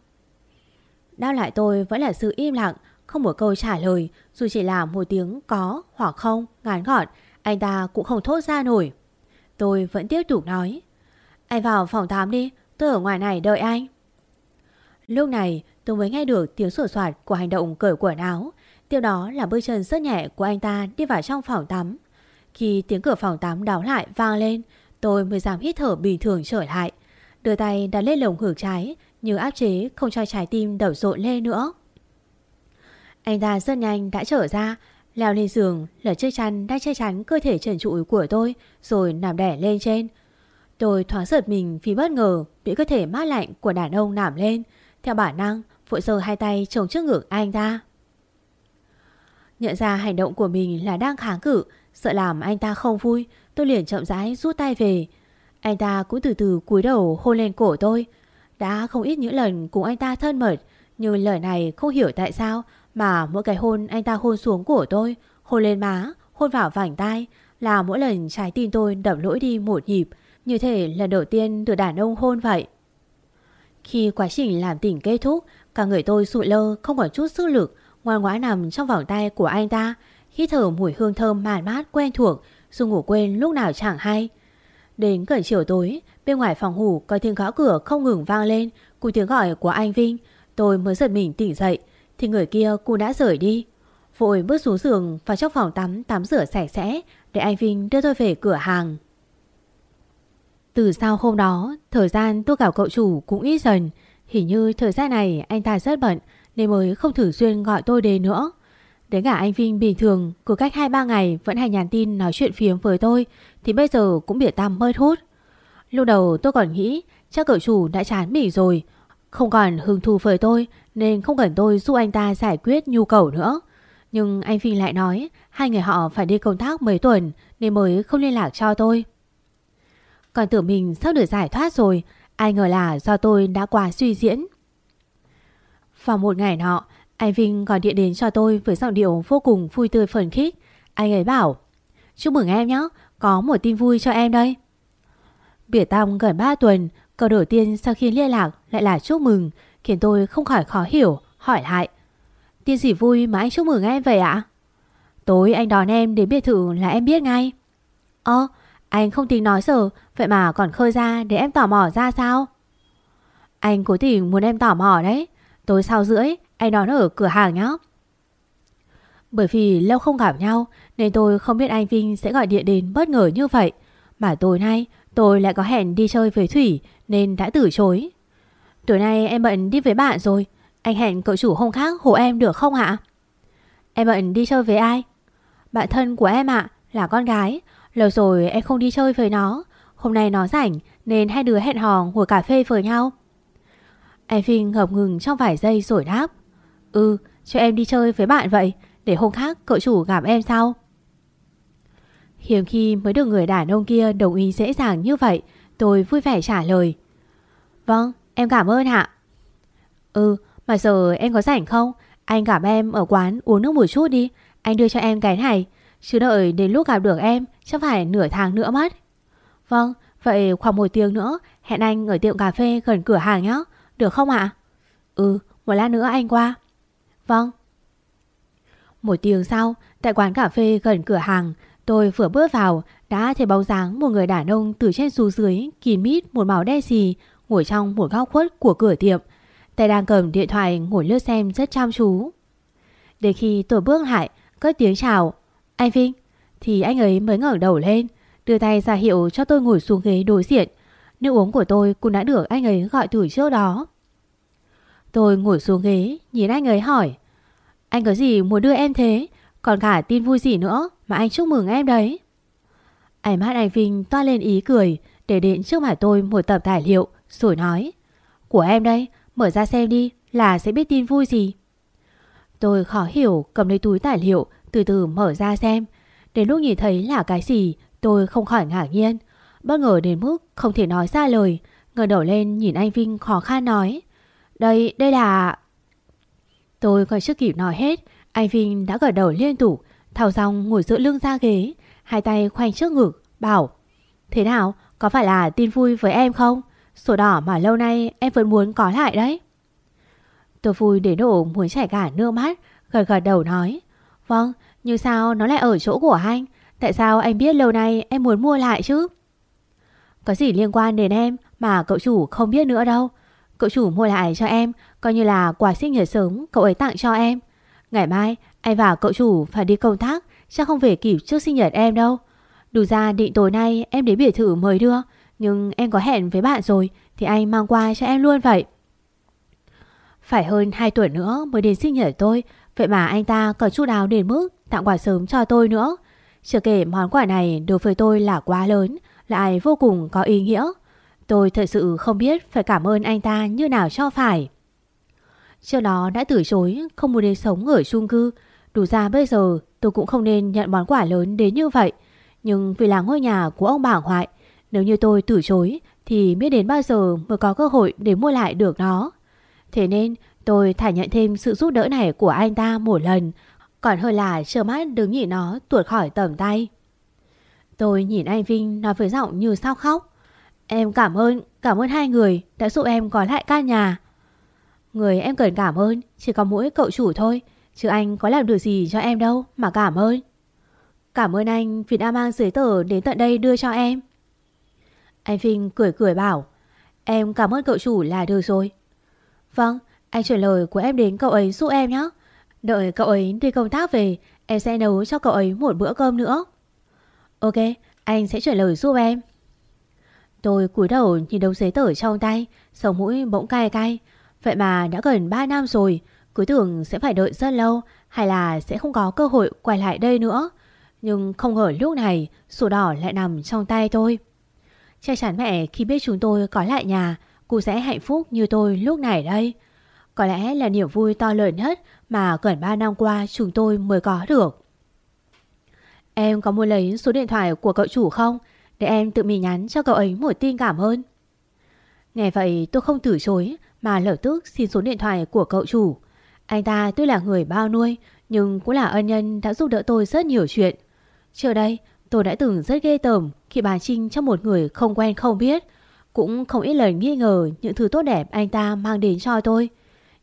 Speaker 2: Đáp lại tôi vẫn là sự im lặng Không một câu trả lời Dù chỉ là một tiếng có hoặc không Ngắn gọn Anh ta cũng không thốt ra nổi. Tôi vẫn tiếp tục nói. Anh vào phòng 8 đi Tôi ở ngoài này đợi anh. Lúc này tôi mới nghe được tiếng sổ soạt của hành động cởi quần áo. Tiếp đó là bước chân rất nhẹ của anh ta đi vào trong phòng tắm. Khi tiếng cửa phòng tắm đóng lại vang lên, tôi mới dám hít thở bình thường trở lại. Đưa tay đặt lên lồng ngực trái, như áp chế không cho trái tim đổ rộn lên nữa. Anh ta rất nhanh đã trở ra, leo lên giường, lật chiếc chăn đang che chắn cơ thể trần trụi của tôi, rồi nằm đẻ lên trên. Tôi thoáng giật mình vì bất ngờ bị cơ thể mát lạnh của đàn ông nằm lên. Theo bản năng, vội giơ hai tay chồng trước ngực anh ta. Nhận ra hành động của mình là đang kháng cự, sợ làm anh ta không vui, tôi liền chậm rãi rút tay về. Anh ta cũng từ từ cúi đầu hôn lên cổ tôi. Đã không ít những lần cùng anh ta thân mật, nhưng lời này không hiểu tại sao mà mỗi cái hôn anh ta hôn xuống cổ tôi, hôn lên má, hôn vào vành tai, là mỗi lần trái tim tôi đậm lỗi đi một nhịp, như thể lần đầu tiên được đàn ông hôn vậy. Khi quá trình làm tỉnh kết thúc, cả người tôi sụi lơ không có chút sức lực, ngoan ngoãn nằm trong vòng tay của anh ta, khi thở mùi hương thơm mát mát quen thuộc, dù ngủ quên lúc nào chẳng hay. Đến gần chiều tối, bên ngoài phòng ngủ có tiếng gõ cửa không ngừng vang lên, cùng tiếng gọi của anh Vinh. Tôi mới giật mình tỉnh dậy, thì người kia cũng đã rời đi. Vội bước xuống giường và trong phòng tắm tắm rửa sạch sẽ để anh Vinh đưa tôi về cửa hàng. Từ sau hôm đó, thời gian tôi gặp cậu chủ cũng ít dần. Hình như thời gian này anh ta rất bận nên mới không thử xuyên gọi tôi đến nữa. Đến cả anh Vinh bình thường, cứ cách 2-3 ngày vẫn hay nhắn tin nói chuyện phiếm với tôi thì bây giờ cũng bị tăm bớt hút. Lúc đầu tôi còn nghĩ chắc cậu chủ đã chán mình rồi, không còn hứng thú với tôi nên không cần tôi giúp anh ta giải quyết nhu cầu nữa. Nhưng anh Vinh lại nói hai người họ phải đi công tác mấy tuần nên mới không liên lạc cho tôi. Còn tưởng mình sắp được giải thoát rồi Ai ngờ là do tôi đã quá suy diễn vào một ngày nọ, Anh Vinh gọi điện đến cho tôi Với giọng điệu vô cùng vui tươi phấn khích. Anh ấy bảo, Chúc mừng em nhé Có một tin vui cho em đây. Biệt tâm gần 3 tuần, Câu đầu tiên sau khi liên lạc lại là chúc mừng Khiến tôi không khỏi khó hiểu, Hỏi lại, Tin gì vui mà anh chúc mừng em vậy ạ? Tối anh đón em đến biệt thự là em biết ngay. Ơ, anh không tính nói giờ, Vậy mà còn khơi ra để em tò mò ra sao? Anh cố tình muốn em tò mò đấy Tối sau rưỡi, Anh đón ở cửa hàng nhé Bởi vì lâu không gặp nhau, Nên tôi không biết anh Vinh sẽ gọi điện đến bất ngờ như vậy. Mà tối nay, tôi lại có hẹn đi chơi với Thủy, Nên đã từ chối. Tối nay em bận đi với bạn rồi, Anh hẹn cậu chủ hôm khác hộ em được không ạ? Em bận đi chơi với ai? Bạn thân của em ạ, Là con gái. Lâu rồi em không đi chơi với nó. Hôm nay nó rảnh, Nên hai đứa hẹn hò ngồi cà phê với nhau. Anh Vinh ngập ngừng trong vài giây rồi đáp. Ừ cho em đi chơi với bạn vậy, Để hôm khác cậu chủ gặp em sau. Hiếm khi mới được người đàn ông kia đồng ý dễ dàng như vậy, Tôi vui vẻ trả lời. Vâng em cảm ơn ạ. Ừ mà giờ em có rảnh không? Anh gặp em ở quán uống nước một chút đi, Anh đưa cho em cái này Chứ đợi đến lúc gặp được em, Chắc phải nửa tháng nữa mất. Vâng vậy khoảng một tiếng nữa, Hẹn anh ở tiệm cà phê gần cửa hàng nhé được không ạ Ừ một lát nữa anh qua Vâng Một tiếng sau Tại quán cà phê gần cửa hàng Tôi vừa bước vào đã thấy bóng dáng một người đàn ông từ trên xuống dưới kín mít một màu đen xì ngồi trong một góc khuất của cửa tiệm. Tay đang cầm điện thoại ngồi lướt xem rất chăm chú. Đến khi tôi bước lại, cất tiếng chào. Anh Vinh, thì anh ấy mới ngẩng đầu lên, đưa tay ra hiệu cho tôi ngồi xuống ghế đối diện. Nước uống của tôi cũng đã được anh ấy gọi thử trước đó. Tôi ngồi xuống ghế, nhìn anh ấy hỏi. Anh có gì muốn đưa em thế? Còn cả tin vui gì nữa mà anh chúc mừng em đấy. Ánh mắt anh Vinh toa lên ý cười để đến trước mặt tôi một tập tài liệu rồi nói Của em đây, mở ra xem đi là sẽ biết tin vui gì. Tôi khó hiểu cầm lấy túi tài liệu từ từ mở ra xem. Đến lúc nhìn thấy là cái gì tôi không khỏi ngạc nhiên. Bất ngờ đến mức không thể nói ra lời. ngẩng đầu lên nhìn anh Vinh khó khăn nói Đây, đây là... Tôi còn chưa kịp nói hết anh Vinh đã gật đầu liên tục, thao dòng ngồi giữa lưng ra ghế, hai tay khoanh trước ngực, bảo Thế nào, có phải là tin vui với em không? Sổ đỏ mà lâu nay em vẫn muốn có lại đấy. Tôi vui đến độ muốn chảy cả nước mắt, gật gật đầu nói Vâng, nhưng sao nó lại ở chỗ của anh? Tại sao anh biết lâu nay em muốn mua lại chứ? Có gì liên quan đến em mà cậu chủ không biết nữa đâu. Cậu chủ mua lại cho em, coi như là quà sinh nhật sớm cậu ấy tặng cho em. Ngày mai anh và cậu chủ phải đi công tác Chắc không về kịp trước sinh nhật em đâu Đủ ra định tối nay em đến biệt thự mời đưa Nhưng em có hẹn với bạn rồi Thì anh mang qua cho em luôn vậy Phải hơn 2 tuổi nữa mới đến sinh nhật tôi Vậy mà anh ta còn chút đáo đến mức Tặng quà sớm cho tôi nữa Chưa kể món quà này đối với tôi là quá lớn lại vô cùng có ý nghĩa Tôi thật sự không biết phải cảm ơn anh ta như nào cho phải Trước đó đã từ chối không muốn đến sống ở chung cư. Đủ ra bây giờ tôi cũng không nên nhận món quà lớn đến như vậy. Nhưng vì là ngôi nhà của ông bà ngoại, nếu như tôi từ chối thì biết đến bao giờ mới có cơ hội để mua lại được nó. Thế nên tôi thả nhận thêm sự giúp đỡ này của anh ta một lần, còn hơn là chờ mắt đứng nhìn nó tuột khỏi tầm tay. Tôi nhìn anh Vinh nói với giọng như sao khóc. Em cảm ơn, cảm ơn hai người đã giúp em có lại căn nhà. Người em cần cảm ơn chỉ có mỗi cậu chủ thôi Chứ anh có làm được gì cho em đâu mà cảm ơn. Cảm ơn anh vì đã mang giấy tờ đến tận đây đưa cho em. Anh Vinh cười cười bảo Em cảm ơn cậu chủ là được rồi. Vâng Anh chuyển lời của em đến cậu ấy giúp em nhé. Đợi cậu ấy đi công tác về Em sẽ nấu cho cậu ấy một bữa cơm nữa. Ok Anh sẽ chuyển lời giúp em Tôi cúi đầu nhìn đống giấy tờ trong tay Sống mũi bỗng cay cay Vậy mà đã gần 3 năm rồi, cứ tưởng sẽ phải đợi rất lâu hay là sẽ không có cơ hội quay lại đây nữa. Nhưng không ngờ lúc này sổ đỏ lại nằm trong tay tôi. Chắc chắn mẹ khi biết chúng tôi có lại nhà, cô sẽ hạnh phúc như tôi lúc này đây. Có lẽ là niềm vui to lớn nhất mà gần 3 năm qua chúng tôi mới có được. Em có muốn lấy số điện thoại của cậu chủ không? Để em tự mình nhắn cho cậu ấy một tin cảm ơn. Nghe vậy tôi không từ chối mà lập tức xin số điện thoại của cậu chủ. Anh ta tuy là người bao nuôi nhưng cũng là ân nhân đã giúp đỡ tôi rất nhiều chuyện. Trước đây tôi đã từng rất ghê tởm khi bà Trinh cho một người không quen không biết. Cũng không ít lời nghi ngờ những thứ tốt đẹp anh ta mang đến cho tôi.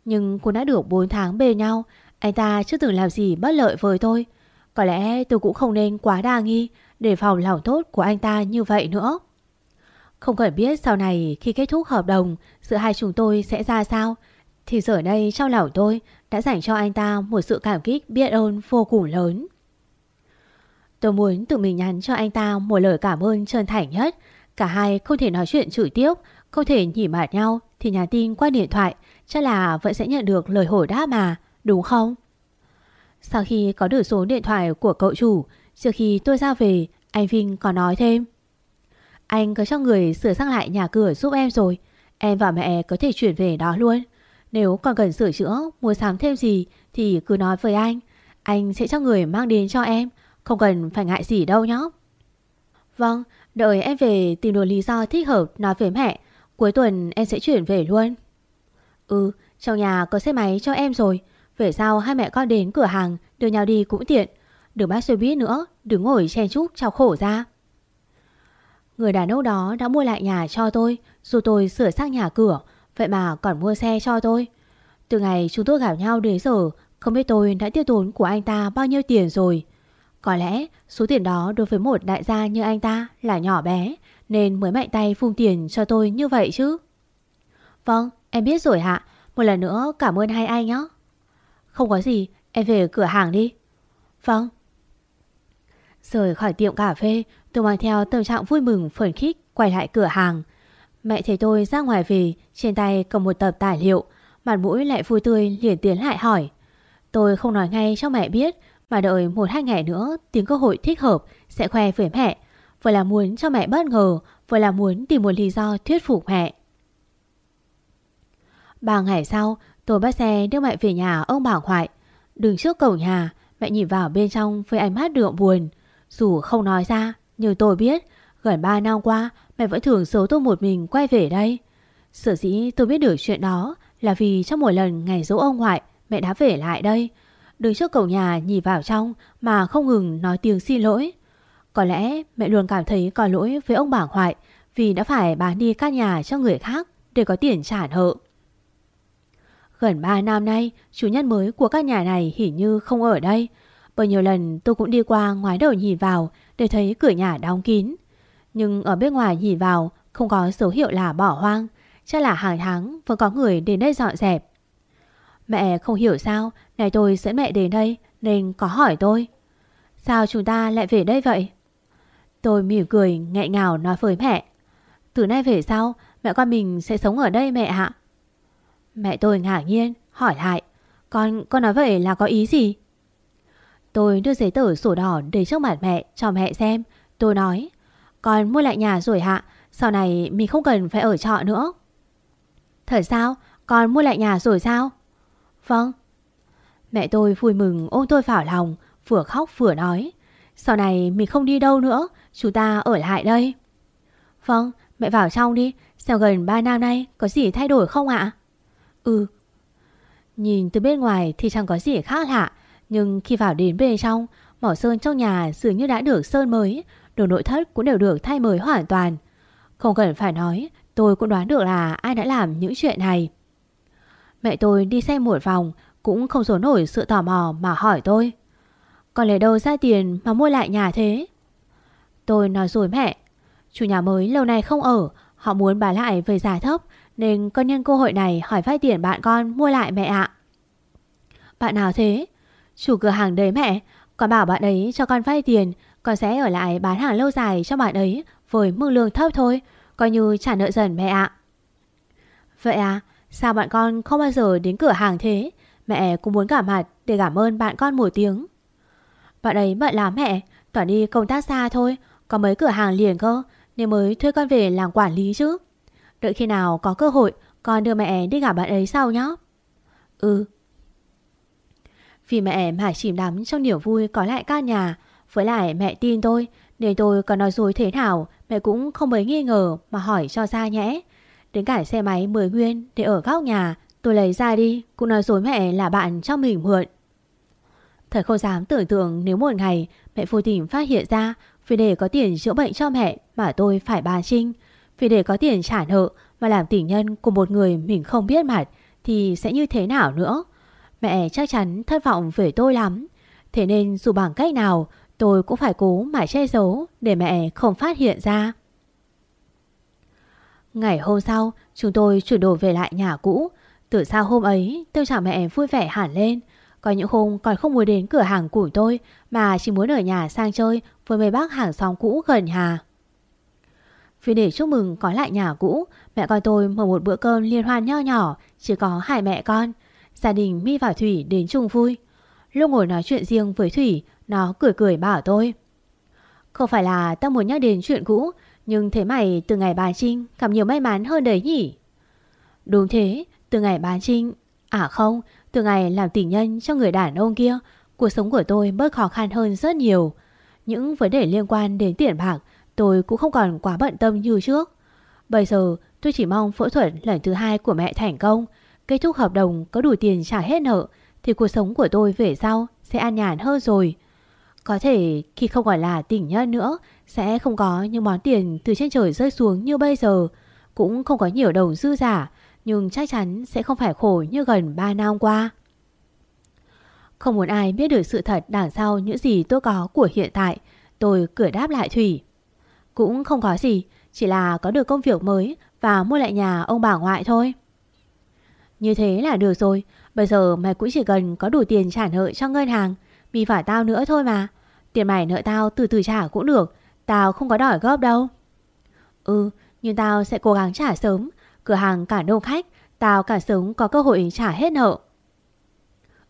Speaker 2: Nhưng cũng đã được 4 tháng bề nhau, anh ta chưa từng làm gì bất lợi với tôi. Có lẽ tôi cũng không nên quá đa nghi để phòng lòng tốt của anh ta như vậy nữa. Không cần biết sau này khi kết thúc hợp đồng giữa hai chúng tôi sẽ ra sao, thì giờ đây trong lòng tôi đã dành cho anh ta một sự cảm kích biết ơn vô cùng lớn. Tôi muốn tự mình nhắn cho anh ta một lời cảm ơn chân thành nhất. Cả hai không thể nói chuyện trực tiếp, không thể nhìn mặt nhau thì nhắn tin qua điện thoại chắc là vẫn sẽ nhận được lời hồi đáp mà, đúng không? Sau khi có được số điện thoại của cậu chủ, trước khi tôi ra về, anh Vinh còn nói thêm. Anh có cho người sửa sang lại nhà cửa giúp em rồi, em và mẹ có thể chuyển về đó luôn. Nếu còn cần sửa chữa, mua sắm thêm gì thì cứ nói với anh. Anh sẽ cho người mang đến cho em, không cần phải ngại gì đâu nhé. Vâng, đợi em về tìm được lý do thích hợp nói với mẹ. Cuối tuần em sẽ chuyển về luôn. Ừ, trong nhà có xe máy cho em rồi. Về sau hai mẹ con đến cửa hàng đưa nhau đi cũng tiện. Đừng bắt xe buýt nữa, đừng ngồi chen chúc trao khổ ra. Người đàn ông đó đã mua lại nhà cho tôi, dù tôi sửa sang nhà cửa, vậy mà còn mua xe cho tôi. Từ ngày chúng tôi gặp nhau đến giờ, không biết tôi đã tiêu tốn của anh ta bao nhiêu tiền rồi. Có lẽ số tiền đó đối với một đại gia như anh ta là nhỏ bé, nên mới mạnh tay phung tiền cho tôi như vậy chứ. Vâng, em biết rồi hạ. Một lần nữa cảm ơn hai anh nhé. Không có gì, em về cửa hàng đi. Vâng. Rời khỏi tiệm cà phê, tôi mang theo tâm trạng vui mừng phấn khích quay lại cửa hàng. Mẹ thấy tôi ra ngoài về, trên tay cầm một tập tài liệu, mặt mũi lại vui tươi liền tiến lại hỏi. Tôi không nói ngay cho mẹ biết, mà đợi một hai ngày nữa tìm cơ hội thích hợp sẽ khoe với mẹ. Vừa là muốn cho mẹ bất ngờ, vừa là muốn tìm một lý do thuyết phục mẹ. Ba ngày sau, tôi bắt xe đưa mẹ về nhà ông bà ngoại. Đứng trước cổng nhà, mẹ nhìn vào bên trong với ánh mắt đượm buồn. Dù không nói ra, nhưng tôi biết, gần 3 năm qua, mẹ vẫn thường giấu tôi một mình quay về đây. Sở dĩ tôi biết được chuyện đó là vì trong một lần ngày dỗ ông ngoại, mẹ đã về lại đây. Đứng trước cổng nhà nhìn vào trong mà không ngừng nói tiếng xin lỗi. Có lẽ mẹ luôn cảm thấy có lỗi với ông bà ngoại vì đã phải bán đi căn nhà cho người khác để có tiền trả nợ. Gần 3 năm nay, chủ nhân mới của các nhà này hình như không ở đây. bởi nhiều lần tôi cũng đi qua ngoài đầu nhìn vào để thấy cửa nhà đóng kín. Nhưng ở bên ngoài nhìn vào không có dấu hiệu là bỏ hoang. Chắc là hàng tháng vẫn có người đến đây dọn dẹp. Mẹ không hiểu sao, này tôi dẫn mẹ đến đây nên có hỏi tôi. Sao chúng ta lại về đây vậy? Tôi mỉm cười nghẹn ngào nói với mẹ. Từ nay về sau, mẹ con mình sẽ sống ở đây mẹ ạ. Mẹ tôi ngạc nhiên, hỏi lại. Con, con nói vậy là có ý gì? Tôi đưa giấy tờ sổ đỏ để trước mặt mẹ cho mẹ xem. Tôi nói, con mua lại nhà rồi hạ, sau này mình không cần phải ở trọ nữa. Thật sao? Con mua lại nhà rồi sao? Vâng. Mẹ tôi vui mừng ôm tôi vào lòng, vừa khóc vừa nói. Sau này mình không đi đâu nữa, chúng ta ở lại đây. Vâng, mẹ vào trong đi, sao gần 3 năm nay có gì thay đổi không ạ? Ừ. Nhìn từ bên ngoài thì chẳng có gì khác lạ, nhưng khi vào đến bên trong, mỏ sơn trong nhà dường như đã được sơn mới, đồ nội thất cũng đều được thay mới hoàn toàn. Không cần phải nói, tôi cũng đoán được là ai đã làm những chuyện này. Mẹ tôi đi xem một vòng, cũng không dồn nổi sự tò mò mà hỏi tôi. Còn lấy đâu ra tiền mà mua lại nhà thế? Tôi nói rồi mẹ, chủ nhà mới lâu nay không ở, họ muốn bán lại về giá thấp nên con nhân cơ hội này hỏi vay tiền bạn con mua lại mẹ ạ. Bạn nào thế? Chủ cửa hàng đấy mẹ, con bảo bạn ấy cho con vay tiền, con sẽ ở lại bán hàng lâu dài cho bạn ấy với mức lương thấp thôi, coi như trả nợ dần mẹ ạ. Vậy à, sao bạn con không bao giờ đến cửa hàng thế? Mẹ cũng muốn cảm mặt để cảm ơn bạn con một tiếng. Bạn ấy bận lắm mẹ, toàn đi công tác xa thôi, có mấy cửa hàng liền cơ, nên mới thuê con về làm quản lý chứ. Đợi khi nào có cơ hội, con đưa mẹ đi gặp bạn ấy sau nhé. Ừ. Vì mẹ mà chìm đắm trong niềm vui có lại căn nhà, với lại mẹ tin tôi, nên tôi còn nói dối thế nào, mẹ cũng không mấy nghi ngờ mà hỏi cho ra nhẽ. Đến cả xe máy mười nguyên để ở góc nhà, tôi lấy ra đi, cũng nói dối mẹ là bạn cho mình mượn. Thật không dám tưởng tượng nếu một ngày mẹ vô tình phát hiện ra vì để có tiền chữa bệnh cho mẹ mà tôi phải bà trinh. Vì để có tiền trả nợ mà làm tình nhân của một người mình không biết mặt thì sẽ như thế nào nữa. Mẹ chắc chắn thất vọng về tôi lắm. Thế nên dù bằng cách nào tôi cũng phải cố mà che giấu để mẹ không phát hiện ra. Ngày hôm sau, chúng tôi chuyển đổi về lại nhà cũ. Từ sau hôm ấy, tôi chào mẹ vui vẻ hẳn lên. Có những hôm còn không muốn đến cửa hàng của tôi mà chỉ muốn ở nhà sang chơi với mấy bác hàng xóm cũ gần nhà. Vì để chúc mừng có lại nhà cũ. Mẹ coi tôi mở một bữa cơm liên hoan nho nhỏ, Chỉ có hai mẹ con. Gia đình Mi và Thủy đến chung vui. Lúc ngồi nói chuyện riêng với Thủy, Nó cười cười bảo tôi. Không phải là tao muốn nhắc đến chuyện cũ, Nhưng thế mày từ ngày bà Trinh Gặp nhiều may mắn hơn đấy nhỉ? Đúng thế, Từ ngày bà Trinh. À không, Từ ngày làm tình nhân cho người đàn ông kia, Cuộc sống của tôi bớt khó khăn hơn rất nhiều. Những vấn đề liên quan đến tiền bạc Tôi cũng không còn quá bận tâm như trước. Bây giờ, tôi chỉ mong phẫu thuật lần thứ hai của mẹ thành công, Kết thúc hợp đồng có đủ tiền trả hết nợ, Thì cuộc sống của tôi về sau sẽ an nhàn hơn rồi. Có thể khi không còn là tình nhân nữa, Sẽ không có những món tiền từ trên trời rơi xuống như bây giờ. Cũng không có nhiều đồng dư giả, Nhưng chắc chắn sẽ không phải khổ như gần 3 năm qua. Không muốn ai biết được sự thật đằng sau những gì tôi có của hiện tại, Tôi cửa đáp lại Thủy. Cũng không có gì, Chỉ là có được công việc mới Và mua lại nhà ông bà ngoại thôi. Như thế là được rồi, Bây giờ mày cũng chỉ cần có đủ tiền trả nợ cho ngân hàng vì phải tao nữa thôi mà. Tiền mày nợ tao từ từ trả cũng được, Tao không có đòi góp đâu. Ừ nhưng tao sẽ cố gắng trả sớm, Cửa hàng cả đông khách, Tao cả sớm có cơ hội trả hết nợ.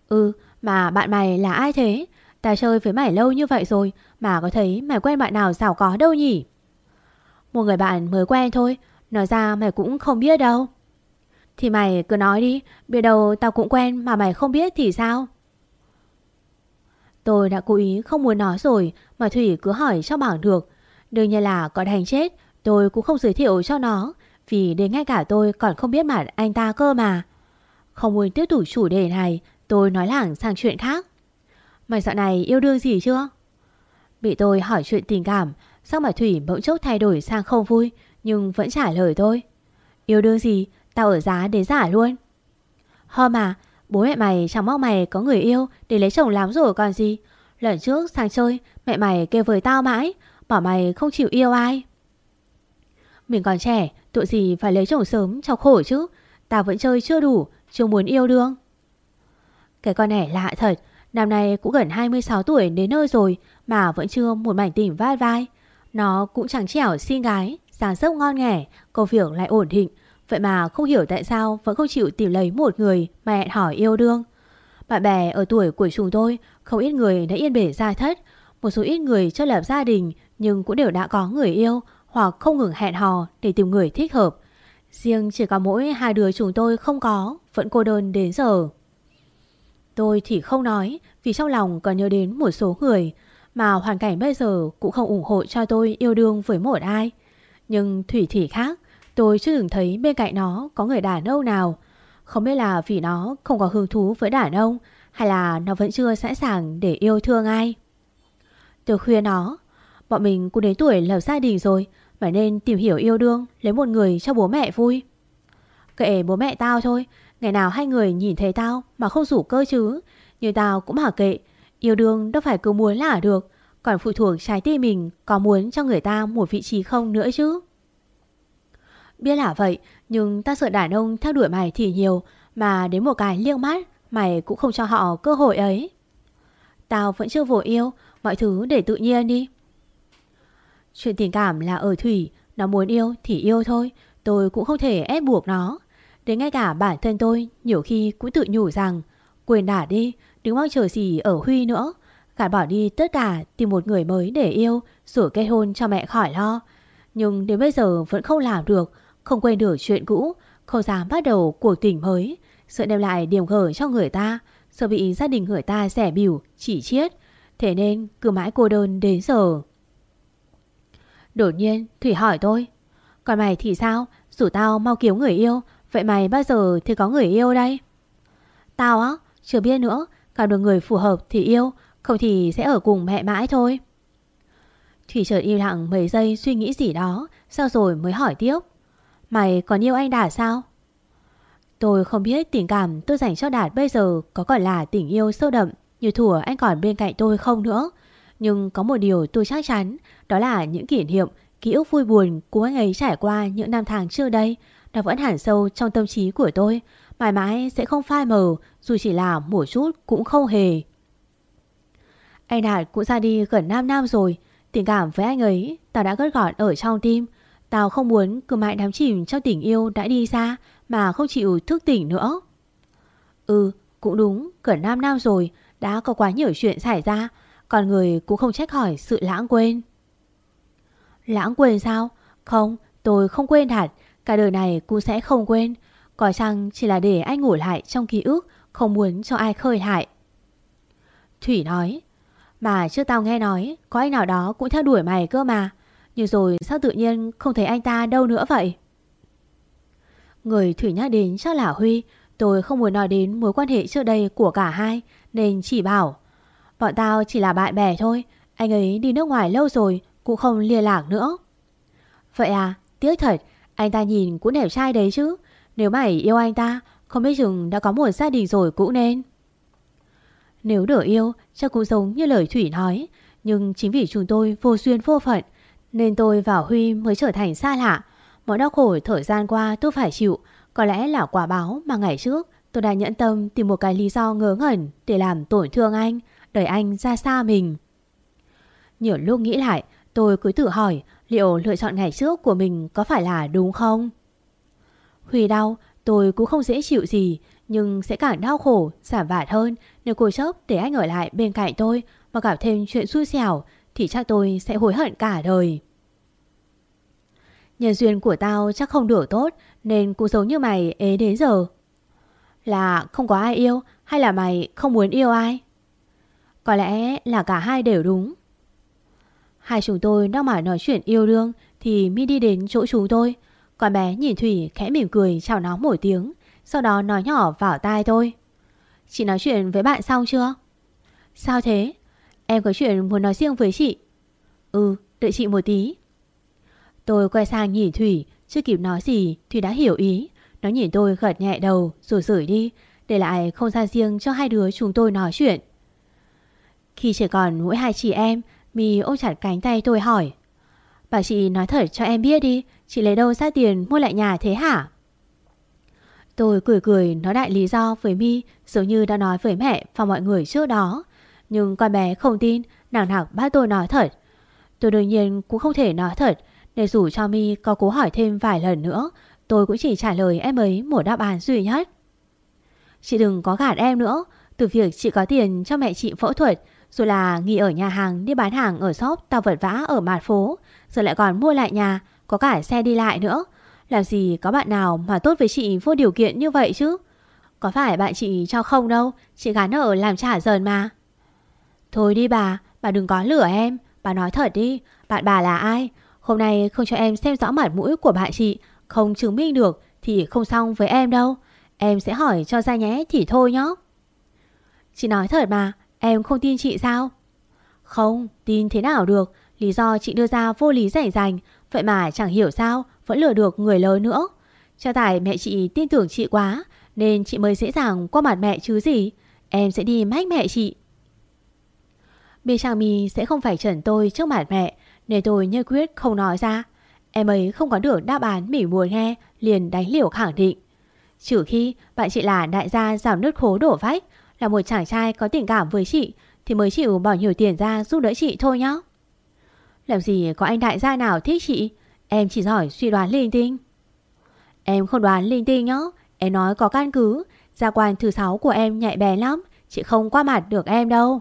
Speaker 2: Ừ mà bạn mày là ai thế? Tao chơi với mày lâu như vậy rồi Mà có thấy mày quen bạn nào giàu có đâu nhỉ? Một người bạn mới quen thôi. Nói ra mày cũng không biết đâu. Thì mày cứ nói đi. Biết đâu tao cũng quen mà mày không biết thì sao? Tôi đã cố ý không muốn nói rồi, Mà Thủy cứ hỏi cho bảo được. Đương nhiên là có đánh chết, Tôi cũng không giới thiệu cho nó, Vì đến ngay cả tôi còn không biết mặt anh ta cơ mà. Không muốn tiếp tục chủ đề này, Tôi nói lảng sang chuyện khác. Mày dạo này yêu đương gì chưa? Bị tôi hỏi chuyện tình cảm Sao mà Thủy bỗng chốc thay đổi sang không vui, Nhưng vẫn trả lời tôi. Yêu đương gì, Tao ở giá đến giả luôn. Hơ mà, Bố mẹ mày chẳng mong mày có người yêu Để lấy chồng lắm rồi còn gì. Lần trước sang chơi, Mẹ mày kêu với tao mãi, Bảo mày không chịu yêu ai. Mình còn trẻ, Tụi gì phải lấy chồng sớm cho khổ chứ. Tao vẫn chơi chưa đủ, Chưa muốn yêu đương. Cái con này lạ thật, Năm nay cũng gần 26 tuổi đến nơi rồi Mà vẫn chưa một mảnh tỉnh vai vai. Nó cũng chẳng trẻo xinh gái Sáng dốc ngon nghẻ Công việc lại ổn định Vậy mà không hiểu tại sao vẫn không chịu tìm lấy một người mà hẹn hỏi yêu đương. Bạn bè ở tuổi của chúng tôi không ít người đã yên bể gia thất. Một số ít người chưa lập gia đình nhưng cũng đều đã có người yêu hoặc không ngừng hẹn hò để tìm người thích hợp. Riêng chỉ có mỗi hai đứa chúng tôi không có, vẫn cô đơn đến giờ. Tôi thì không nói vì trong lòng còn nhớ đến một số người mà hoàn cảnh bây giờ cũng không ủng hộ cho tôi yêu đương với một ai. Nhưng Thủy thì khác, Tôi chưa từng thấy bên cạnh nó có người đàn ông nào. Không biết là vì nó không có hứng thú với đàn ông hay là nó vẫn chưa sẵn sàng để yêu thương ai. Tôi khuyên nó, bọn mình cũng đến tuổi lập gia đình rồi, phải nên tìm hiểu yêu đương, lấy một người cho bố mẹ vui. Kệ bố mẹ tao thôi, ngày nào hai người nhìn thấy tao mà không rủ cơ chứ, như tao cũng hả kệ, yêu đương đâu phải cứ muốn là được, còn phụ thuộc trái tim mình có muốn cho người ta một vị trí không nữa chứ. Biết là vậy Nhưng ta sợ đàn ông theo đuổi mày thì nhiều Mà đến một cái liêng mắt Mày cũng không cho họ cơ hội ấy. Tao vẫn chưa vội yêu Mọi thứ để tự nhiên đi. Chuyện tình cảm là ở Thủy Nó muốn yêu thì yêu thôi Tôi cũng không thể ép buộc nó. Đến ngay cả bản thân tôi Nhiều khi cũng tự nhủ rằng Quên đã đi Đừng mong chờ gì ở Huy nữa. Gạt bỏ đi tất cả, Tìm một người mới để yêu, Rồi kết hôn cho mẹ khỏi lo. Nhưng đến bây giờ vẫn không làm được, không quên được chuyện cũ, Không dám bắt đầu cuộc tình mới. Sợ đem lại điểm gở cho người ta, Sợ bị gia đình người ta rẻ biểu Chỉ chiết. Thế nên cứ mãi cô đơn đến giờ. Đột nhiên, Thủy hỏi tôi, Còn mày thì sao? Rủ tao mau kiếm người yêu, Vậy mày bao giờ thì có người yêu đây? Tao á? Chưa biết nữa. Gặp được người phù hợp thì yêu Không thì sẽ ở cùng mẹ mãi thôi Thủy chợt im lặng mấy giây suy nghĩ gì đó Sau rồi mới hỏi tiếp Mày còn yêu anh Đạt sao? Tôi không biết tình cảm tôi dành cho Đạt bây giờ có còn là tình yêu sâu đậm như thủa anh còn bên cạnh tôi không nữa. Nhưng có một điều tôi chắc chắn đó là những kỷ niệm, ký ức vui buồn của anh ấy trải qua những năm tháng trước đây đã vẫn hẳn sâu trong tâm trí của tôi. Mãi mãi sẽ không phai mờ dù chỉ là một chút cũng không hề. Anh Đạt cũng ra đi gần 5 năm rồi. Tình cảm với anh ấy tao đã gất gọn ở trong tim. Tao không muốn cứ mãi đắm chìm trong tình yêu đã đi xa mà không chịu thức tỉnh nữa. Ừ, cũng đúng, gần 5 năm rồi, đã có quá nhiều chuyện xảy ra, còn người cũng không trách hỏi sự lãng quên. Lãng quên sao? Không, tôi không quên đạt, cả đời này cũng sẽ không quên. Có chăng chỉ là để anh ngủ lại trong ký ức, không muốn cho ai khơi lại. Thủy nói, mà trước tao nghe nói có anh nào đó cũng theo đuổi mày cơ mà. Nhưng rồi sao tự nhiên không thấy anh ta đâu nữa vậy? Người Thủy nhắc đến chắc là Huy. Tôi không muốn nói đến mối quan hệ trước đây của cả hai nên chỉ bảo. Bọn tao chỉ là bạn bè thôi. Anh ấy đi nước ngoài lâu rồi cũng không liên lạc nữa. Vậy à, tiếc thật. Anh ta nhìn cũng đẹp trai đấy chứ. Nếu mày yêu anh ta, không biết chừng đã có một gia đình rồi cũng nên. Nếu đỡ yêu, chắc cũng giống như lời Thủy nói. Nhưng chính vì chúng tôi vô duyên vô phận, nên tôi và Huy mới trở thành xa lạ. Mọi đau khổ thời gian qua tôi phải chịu, có lẽ là quả báo mà ngày trước tôi đã nhẫn tâm tìm một cái lý do ngớ ngẩn để làm tổn thương anh, đẩy anh ra xa mình. Nhiều lúc nghĩ lại, tôi cứ tự hỏi liệu lựa chọn ngày trước của mình có phải là đúng không? Huy đau, tôi cũng không dễ chịu gì, nhưng sẽ càng đau khổ, giảm vạt hơn nếu cô chớp để anh ở lại bên cạnh tôi và gặp thêm chuyện xui xẻo thì chắc tôi sẽ hối hận cả đời. Nhân duyên của tao chắc không đủ tốt nên cũng giống như mày ế đến giờ. Là không có ai yêu hay là mày không muốn yêu ai? Có lẽ là cả hai đều đúng. Hai chúng tôi đang mải nói chuyện yêu đương thì Mi đi đến chỗ chúng tôi. Con bé nhìn Thủy khẽ mỉm cười chào nó một tiếng sau đó nói nhỏ vào tai tôi Chị nói chuyện với bạn xong chưa? Sao thế? Em có chuyện muốn nói riêng với chị. Ừ, đợi chị một tí. Tôi quay sang nhìn Thủy Chưa kịp nói gì Thủy đã hiểu ý. Nó nhìn tôi gật nhẹ đầu rồi rời đi Để lại không gian riêng cho hai đứa chúng tôi nói chuyện. Khi chỉ còn mỗi hai chị em mì ôm chặt cánh tay tôi hỏi Bảo chị nói thật cho em biết đi Chị lấy đâu ra tiền mua lại nhà thế hả? Tôi cười cười nói đại lý do với mi giống như đã nói với mẹ và mọi người trước đó. Nhưng con bé không tin, nàng hạc ba tôi nói thật. Tôi đương nhiên cũng không thể nói thật, để dù cho mi có cố hỏi thêm vài lần nữa, tôi cũng chỉ trả lời em ấy một đáp án duy nhất. Chị đừng có gạt em nữa, từ việc chị có tiền cho mẹ chị phẫu thuật, rồi là nghỉ ở nhà hàng đi bán hàng ở shop tao vật vã ở mặt phố, rồi lại còn mua lại nhà, có cả xe đi lại nữa. Làm gì có bạn nào mà tốt với chị vô điều kiện như vậy chứ? Có phải bạn chị cho không đâu, Chị gán ở làm trả dần mà. Thôi đi bà Bà đừng có lửa em, Bà nói thật đi, Bạn bà là ai? Hôm nay không cho em xem rõ mặt mũi của bạn chị, Không chứng minh được Thì không xong với em đâu. Em sẽ hỏi cho ra nhé thì thôi nhé. Chị nói thật mà, Em không tin chị sao? Không, tin thế nào được, Lý do chị đưa ra vô lý rảnh rành Vậy mà chẳng hiểu sao vẫn lừa được người lớn nữa. Cho tại mẹ chị tin tưởng chị quá, nên chị mới dễ dàng qua mặt mẹ chứ gì. Em sẽ đi mách mẹ chị. Bia Trang Mi sẽ không phải trần tôi trước mặt mẹ, nên tôi như quyết không nói ra. Em ấy không có được đáp án mỉ muốn nghe, liền đánh liều khẳng định. Trừ khi bạn chị là đại gia giảm nước khố đổ vách, là một chàng trai có tình cảm với chị, thì mới chịu bỏ nhiều tiền ra giúp đỡ chị thôi nhá. Làm gì có anh đại gia nào thích chị? Em chỉ giỏi suy đoán linh tinh. Em không đoán linh tinh nhá. Em nói có căn cứ. Gia quan thứ sáu của em nhạy bén lắm. Chị không qua mặt được em đâu.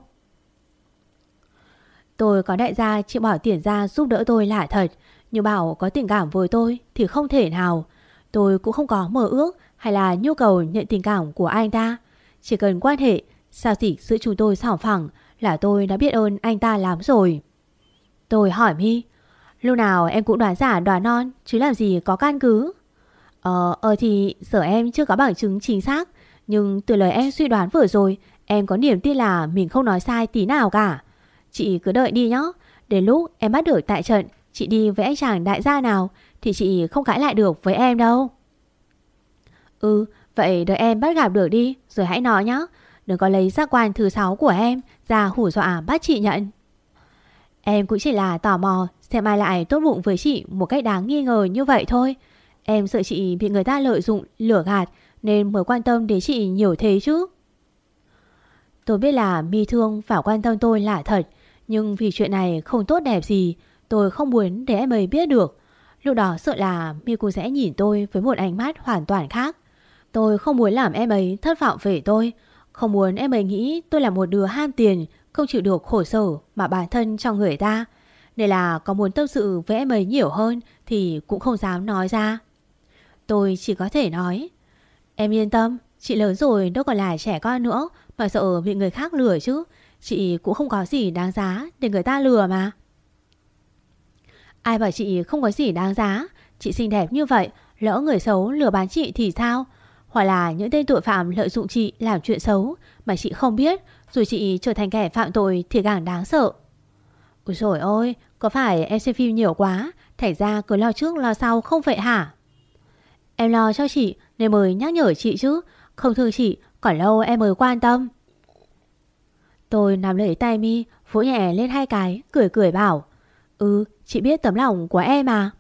Speaker 2: Tôi có đại gia chịu bỏ tiền ra giúp đỡ tôi là thật. Nhưng bảo có tình cảm với tôi Thì không thể nào. Tôi cũng không có mơ ước Hay là nhu cầu nhận tình cảm của anh ta. Chỉ cần quan hệ Sao dịch giữa chúng tôi sỏng phẳng Là tôi đã biết ơn anh ta lắm rồi. Tôi hỏi mi Lúc nào em cũng đoán giả đoán non Chứ làm gì có căn cứ? Ờ, ờ thì sở em chưa có bằng chứng chính xác Nhưng từ lời em suy đoán vừa rồi Em có niềm tin là mình không nói sai tí nào cả. Chị cứ đợi đi nhá Đến lúc em bắt được tại trận Chị đi với anh chàng đại gia nào Thì chị không cãi lại được với em đâu. Ừ Vậy đợi em bắt gặp được đi Rồi hãy nói nhá. Đừng có lấy giác quan thứ sáu của em Ra hủ dọa bắt chị nhận. Em cũng chỉ là tò mò xem ai lại tốt bụng với chị một cách đáng nghi ngờ như vậy thôi. Em sợ chị bị người ta lợi dụng, lửa gạt nên mới quan tâm đến chị nhiều thế chứ. Tôi biết là mi thương và quan tâm tôi là thật, nhưng vì chuyện này không tốt đẹp gì, tôi không muốn để em ấy biết được. Lúc đó sợ là Miku sẽ nhìn tôi với một ánh mắt hoàn toàn khác. Tôi không muốn làm em ấy thất vọng về tôi. Không muốn em ấy nghĩ tôi là một đứa ham tiền, không chịu được khổ sở mà bản thân cho người ta. Nên là có muốn tâm sự với em ấy nhiều hơn thì cũng không dám nói ra. Tôi chỉ có thể nói. Em yên tâm, chị lớn rồi đâu còn là trẻ con nữa mà sợ bị người khác lừa chứ. Chị cũng không có gì đáng giá để người ta lừa mà. Ai bảo chị không có gì đáng giá Chị xinh đẹp như vậy Lỡ người xấu lừa bán chị thì sao Hoặc là những tên tội phạm lợi dụng chị làm chuyện xấu Mà chị không biết rồi chị trở thành kẻ phạm tội thì càng đáng sợ. Ôi dồi ôi, Có phải em xem phim nhiều quá? Thành ra cứ lo trước lo sau không vậy hả? Em lo cho chị Nên mới nhắc nhở chị chứ. Không thương chị, còn lâu em mới quan tâm. Tôi nắm lấy tay mi, Vỗ nhẹ lên hai cái, Cười cười bảo Ừ chị biết tấm lòng của em mà.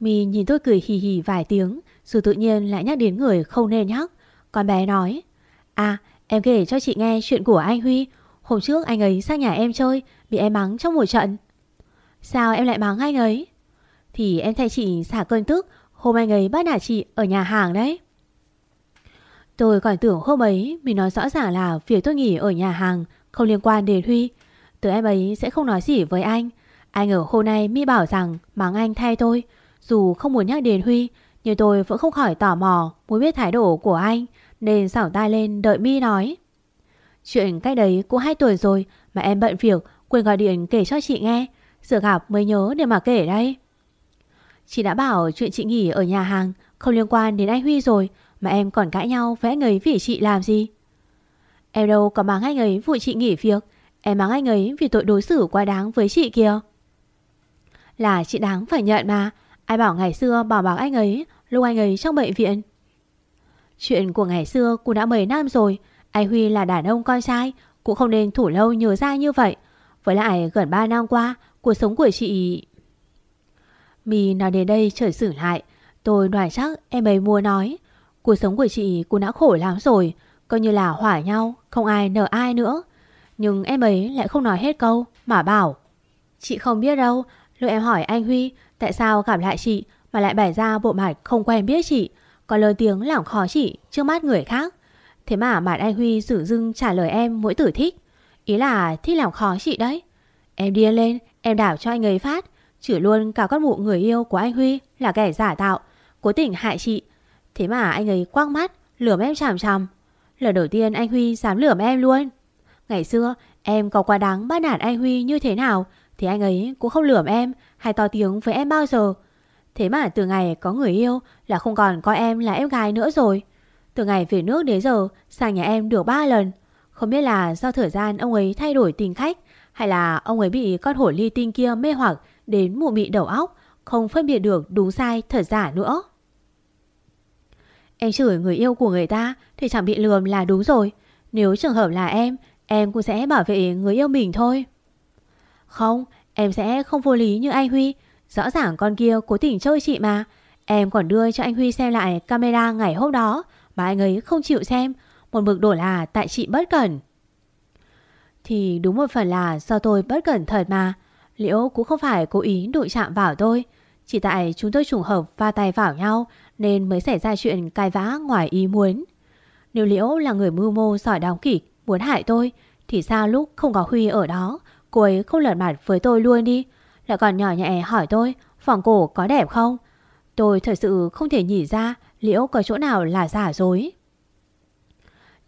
Speaker 2: Mi nhìn tôi cười hì hì vài tiếng, Rồi tự nhiên lại nhắc đến người không nên nhắc. Con bé nói À em kể cho chị nghe chuyện của anh Huy. Hôm trước anh ấy sang nhà em chơi Bị em mắng trong một trận. Sao em lại mắng anh ấy? Thì em thay chị xả cơn tức Hôm anh ấy bắt nạt chị ở nhà hàng đấy. Tôi còn tưởng hôm ấy Mình nói rõ ràng là việc tôi nghỉ ở nhà hàng Không liên quan đến Huy. Từ em ấy sẽ không nói gì với anh. Anh ở hôm nay mi bảo rằng mắng anh thay tôi. Dù không muốn nhắc đến Huy, nhưng tôi vẫn không khỏi tò mò muốn biết thái độ của anh, nên xảo tay lên đợi mi nói. Chuyện cách đấy cũng hai tuổi rồi mà em bận việc, quên gọi điện kể cho chị nghe. sửa gặp mới nhớ để mà kể đây. Chị đã bảo chuyện chị nghỉ ở nhà hàng không liên quan đến anh Huy rồi mà em còn cãi nhau với anh ấy vì chị làm gì. Em đâu có mắng anh ấy vụ chị nghỉ việc, em mắng anh ấy vì tội đối xử quá đáng với chị kia Là chị đáng phải nhận mà Ai bảo ngày xưa bảo bảo anh ấy Lúc anh ấy trong bệnh viện Chuyện của ngày xưa cũng đã mấy năm rồi. Anh Huy là đàn ông con trai Cũng không nên thủ lâu nhớ ra như vậy. Với lại gần 3 năm qua Cuộc sống của chị Mì nói đến đây trở xử lại. Tôi đoán chắc em ấy mua nói Cuộc sống của chị cũng đã khổ lắm rồi Coi như là hỏa nhau Không ai nợ ai nữa. Nhưng em ấy lại không nói hết câu Mà bảo Chị không biết đâu Lúc em hỏi anh Huy tại sao gặp lại chị mà lại bày ra bộ mặt không quen biết chị, còn lời tiếng lỏng khó chỉ trước mắt người khác. Thế mà bạn anh Huy sử dưng trả lời em mỗi tử thích. Ý là thích làm khó chị đấy. Em điên lên, em đảo cho anh ấy phát. Chửi luôn cả con mụ người yêu của anh Huy là kẻ giả tạo, cố tình hại chị. Thế mà anh ấy quăng mắt, lườm em chằm chằm. Lần đầu tiên anh Huy dám lườm em luôn. Ngày xưa em có quá đáng bắt nạt anh Huy như thế nào thì anh ấy cũng không lườm em hay to tiếng với em bao giờ. Thế mà từ ngày có người yêu là không còn coi em là em gái nữa rồi. Từ ngày về nước đến giờ sang nhà em được 3 lần. Không biết là do thời gian ông ấy thay đổi tình khách hay là ông ấy bị con hổ ly tinh kia mê hoặc đến mụ mị đầu óc không phân biệt được đúng sai thật giả nữa. Em chửi người yêu của người ta thì chẳng bị lườm là đúng rồi. Nếu trường hợp là em, em cũng sẽ bảo vệ người yêu mình thôi. Không, em sẽ không vô lý như anh Huy. Rõ ràng con kia cố tình chơi chị mà. Em còn đưa cho anh Huy xem lại camera ngày hôm đó, mà anh ấy không chịu xem. Một mực đổ là tại chị bất cẩn. Thì đúng một phần là do tôi bất cẩn thật mà. Liễu cũng không phải cố ý đụng chạm vào tôi. Chỉ tại chúng tôi trùng hợp va tay vào nhau nên mới xảy ra chuyện cai vã ngoài ý muốn. Nếu Liễu là người mưu mô giỏi đóng kịch, muốn hại tôi, thì sao lúc không có Huy ở đó, Cô ấy không lật mặt với tôi luôn đi lại còn nhỏ nhẹ hỏi tôi, Phòng cổ có đẹp không? Tôi thật sự không thể nhìn ra Liễu có chỗ nào là giả dối.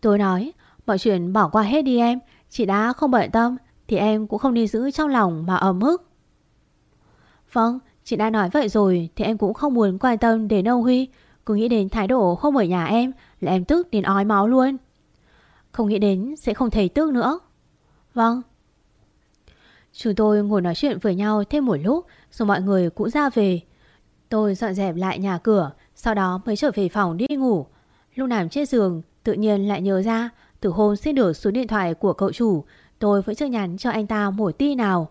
Speaker 2: Tôi nói, Mọi chuyện bỏ qua hết đi em, Chị đã không bận tâm Thì em cũng không nên giữ trong lòng mà ấm ức. Vâng Chị đã nói vậy rồi Thì em cũng không muốn quan tâm đến ông Huy, Cứ nghĩ đến thái độ không ở nhà em Là em tức đến ói máu luôn. Không nghĩ đến sẽ không thấy tức nữa. Vâng Chúng tôi ngồi nói chuyện với nhau thêm một lúc rồi mọi người cũng ra về. Tôi dọn dẹp lại nhà cửa, sau đó mới trở về phòng đi ngủ. Lúc nằm trên giường, tự nhiên lại nhớ ra từ hôm xin được số điện thoại của cậu chủ, tôi vẫn chưa nhắn cho anh ta một tin nào.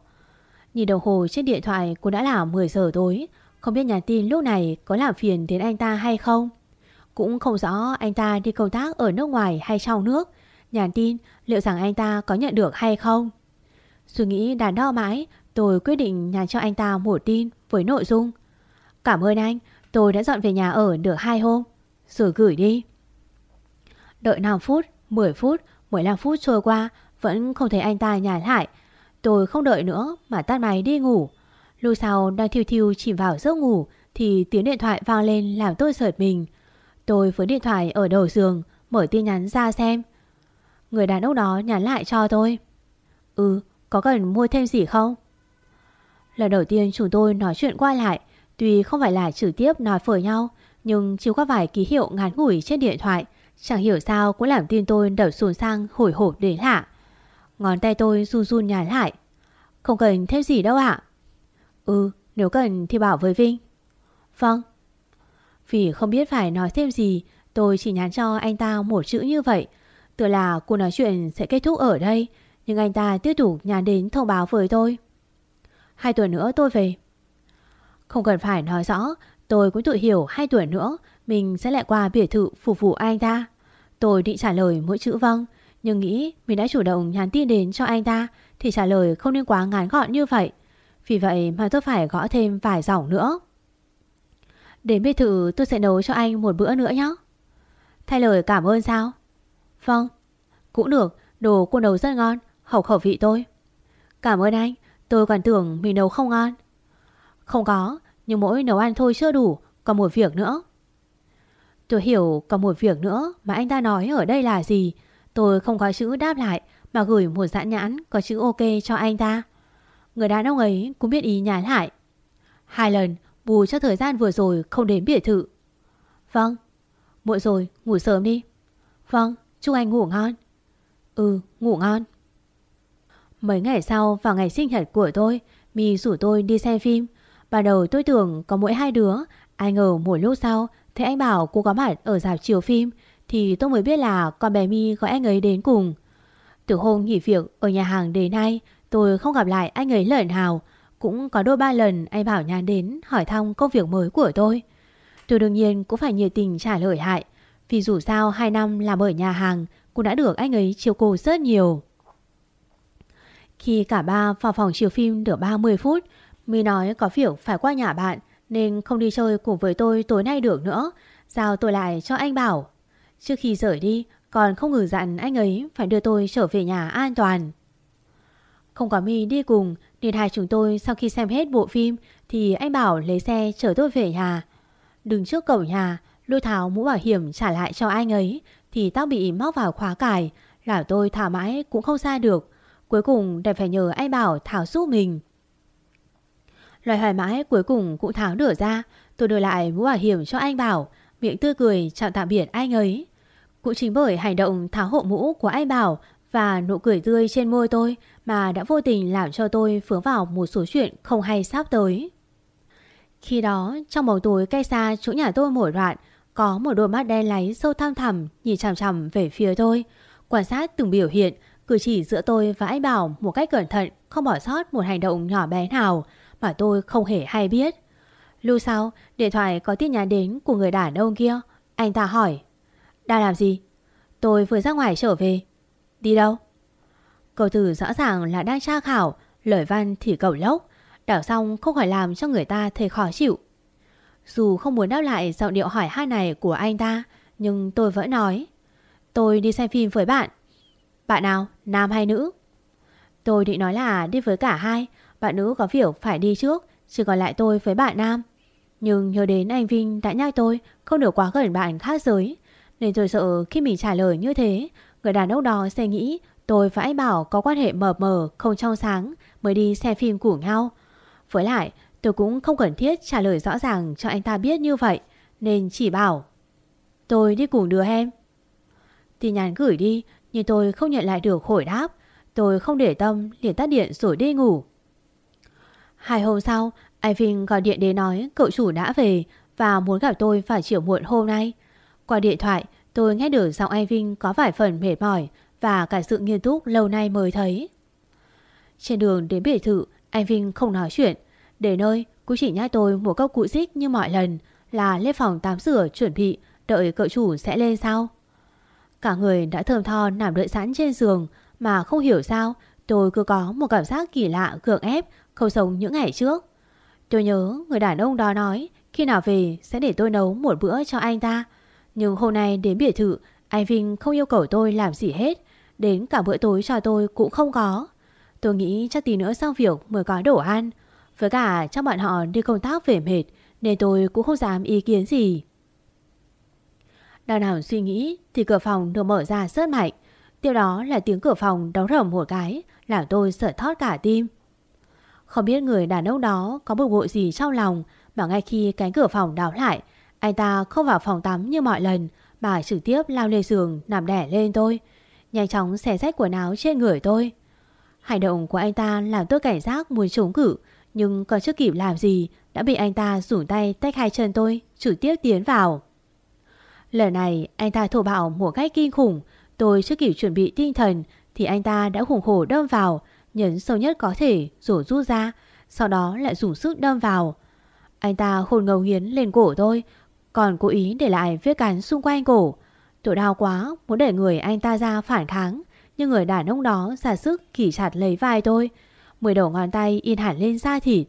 Speaker 2: Nhìn đồng hồ trên điện thoại cũng đã là 10 giờ tối, không biết nhắn tin lúc này có làm phiền đến anh ta hay không. Cũng không rõ anh ta đi công tác ở nước ngoài hay trong nước. Nhắn tin liệu rằng anh ta có nhận được hay không. Suy nghĩ đàn đo mãi, tôi quyết định nhắn cho anh ta một tin với nội dung. Cảm ơn anh, tôi đã dọn về nhà ở được hai hôm. Rồi gửi đi. Đợi 5 phút, 10 phút, 15 phút trôi qua, vẫn không thấy anh ta nhả lại. Tôi không đợi nữa mà tắt máy đi ngủ. Lúc sau đang thiêu thiêu chìm vào giấc ngủ thì tiếng điện thoại vang lên làm tôi sợt mình. Tôi với điện thoại ở đầu giường, mở tin nhắn ra xem. Người đàn ông đó nhắn lại cho tôi. Ừ, có cần mua thêm gì không? Lần đầu tiên chúng tôi nói chuyện qua lại, tuy không phải là trực tiếp nói phở nhau, nhưng chỉ có vài ký hiệu ngắn ngủi trên điện thoại, chẳng hiểu sao cũng làm tim tôi đập xuống sang hồi hộp đến lạ. Ngón tay tôi run run nhàn lại. Không cần thêm gì đâu ạ. Ừ, nếu cần thì bảo với Vinh. Vâng. Vì không biết phải nói thêm gì, tôi chỉ nhắn cho anh ta một chữ như vậy. Tựa là cuộc nói chuyện sẽ kết thúc ở đây, nhưng anh ta tiếp tục nhắn đến thông báo với tôi. Hai tuần nữa tôi về. Không cần phải nói rõ, tôi cũng tự hiểu hai tuần nữa mình sẽ lại qua biệt thự phục vụ anh ta. Tôi định trả lời mỗi chữ vâng, nhưng nghĩ mình đã chủ động nhắn tin đến cho anh ta thì trả lời không nên quá ngắn gọn như vậy. Vì vậy mà tôi phải gõ thêm vài dòng nữa. Đến biệt thự tôi sẽ nấu cho anh một bữa nữa nhé. Thay lời cảm ơn sao? Vâng, cũng được, đồ cô nấu rất ngon, hợp khẩu vị tôi. Cảm ơn anh, tôi còn tưởng mình nấu không ngon. Không có, nhưng mỗi nấu ăn thôi chưa đủ, còn một việc nữa. Tôi hiểu còn một việc nữa mà anh ta nói ở đây là gì. Tôi không có chữ đáp lại mà gửi một dãn nhãn có chữ ok cho anh ta. Người đàn ông ấy cũng biết ý nhắn lại. Hai lần bù cho thời gian vừa rồi không đến biệt thự. Vâng. Muộn rồi, ngủ sớm đi. Vâng, chúc anh ngủ ngon. Ừ, ngủ ngon. Mấy ngày sau vào ngày sinh nhật của tôi, Mi rủ tôi đi xem phim. Ban đầu tôi tưởng có mỗi hai đứa, ai ngờ một lúc sau thấy anh bảo cô có mặt ở dạp chiếu phim thì tôi mới biết là con bé Mi gọi anh ấy đến cùng. Từ hôm nghỉ việc ở nhà hàng đến nay, tôi không gặp lại anh ấy lần nào. Cũng có đôi ba lần anh bảo nhà đến hỏi thăm công việc mới của tôi. Tôi đương nhiên cũng phải nhiệt tình trả lời hại. Vì dù sao hai năm làm ở nhà hàng cũng đã được anh ấy chiều cô rất nhiều. Khi cả ba vào phòng chiếu phim được 30 phút, My nói có việc phải qua nhà bạn nên không đi chơi cùng với tôi tối nay được nữa. Giao tôi lại cho anh bảo. Trước khi rời đi, còn không ngừng dặn anh ấy phải đưa tôi trở về nhà an toàn. Không có My đi cùng nên hai chúng tôi sau khi xem hết bộ phim thì anh bảo lấy xe chở tôi về nhà. Đứng trước cổng nhà, lôi tháo mũ bảo hiểm trả lại cho anh ấy thì tao bị móc vào khóa cải, là tôi thả mãi cũng không ra được. Cuối cùng đành phải nhờ anh bảo tháo giúp mình. Loài hoài mãi cuối cùng cũng tháo nửa ra, tôi đưa lại mũ bảo hiểm cho anh bảo, miệng tươi cười chào tạm biệt anh ấy. Cũng chính bởi hành động tháo hộ mũ của anh Bảo và nụ cười tươi trên môi tôi mà đã vô tình làm cho tôi vướng vào một số chuyện không hay sắp tới. Khi đó, trong bóng tối cây xa chỗ nhà tôi mỗi đoạn, có một đôi mắt đen láy sâu thăm thẳm nhìn chằm chằm về phía tôi. Quan sát từng biểu hiện, cử chỉ giữa tôi và anh Bảo một cách cẩn thận, không bỏ sót một hành động nhỏ bé nào mà tôi không hề hay biết. Lưu sau, điện thoại có tin nhắn đến của người đàn ông kia. Anh ta hỏi, đang làm gì? Tôi vừa ra ngoài trở về. Đi đâu? Câu từ rõ ràng là đang tra khảo, lời văn thì cầu lốc. Đảo xong không khỏi làm cho người ta thấy khó chịu. Dù không muốn đáp lại giọng điệu hỏi hai này của anh ta, nhưng tôi vẫn nói. Tôi đi xem phim với bạn. Bạn nào, nam hay nữ? Tôi định nói là đi với cả hai, bạn nữ có việc phải đi trước, chỉ còn lại tôi với bạn nam. Nhưng nhớ đến anh Vinh đã nhắc tôi không được quá gần bạn khác giới. Nên tôi sợ khi mình trả lời như thế, người đàn ông đó sẽ nghĩ tôi và anh Bảo có quan hệ mờ mờ, không trong sáng mới đi xem phim của nhau. Với lại, tôi cũng không cần thiết trả lời rõ ràng cho anh ta biết như vậy, nên chỉ bảo Tôi đi cùng đứa em. Tin nhắn gửi đi, nhưng tôi không nhận lại được hồi đáp. Tôi không để tâm, liền tắt điện rồi đi ngủ. Hai hôm sau, anh Vinh gọi điện đến nói cậu chủ đã về và muốn gặp tôi vào chiều muộn hôm nay. Qua điện thoại, tôi nghe được giọng anh Vinh có vài phần mệt mỏi và cả sự nghiêm túc lâu nay mới thấy. Trên đường đến biệt thự, anh Vinh không nói chuyện. Để nơi, cũng chỉ nhắc tôi một cốc cụ dích như mọi lần là lên phòng tắm rửa chuẩn bị đợi cậu chủ sẽ lên sau. Cả người đã thơm tho nằm đợi sẵn trên giường, mà không hiểu sao, tôi cứ có một cảm giác kỳ lạ gượng ép, không sống những ngày trước. Tôi nhớ người đàn ông đó nói, Khi nào về sẽ để tôi nấu một bữa cho anh ta. Nhưng hôm nay đến biệt thự, Anh Vinh không yêu cầu tôi làm gì hết, Đến cả bữa tối cho tôi cũng không có. Tôi nghĩ chắc tí nữa xong việc mới có đồ ăn. Với cả chắc bọn họ đi công tác về mệt, Nên tôi cũng không dám ý kiến gì. Đang nào suy nghĩ Thì cửa phòng được mở ra rất mạnh. Tiếp đó là tiếng cửa phòng đóng rầm một cái, Làm tôi sợ thót cả tim. Không biết người đàn ông đó Có bực bội gì trong lòng Mà ngay khi cánh cửa phòng đóng lại, Anh ta không vào phòng tắm như mọi lần, Mà trực tiếp lao lên giường nằm đẻ lên tôi, Nhanh chóng xé rách quần áo trên người tôi. Hành động của anh ta làm tôi cảnh giác muốn chống cự, Nhưng còn chưa kịp làm gì Đã bị anh ta rủ tay tách hai chân tôi, Trực tiếp tiến vào. Lần này, anh ta thổ bạo một cách kinh khủng. Tôi chưa kịp chuẩn bị tinh thần, Thì anh ta đã hùng hổ đâm vào, Nhấn sâu nhất có thể, rồi rút ra, Sau đó lại dùng sức đâm vào. Anh ta hồn ngầu nghiến lên cổ tôi, Còn cố ý để lại vết cắn xung quanh cổ. Tôi đau quá, Muốn để người anh ta ra phản kháng, Nhưng người đàn ông đó ra sức kỷ chặt lấy vai tôi, Mười đầu ngón tay in hẳn lên da thịt.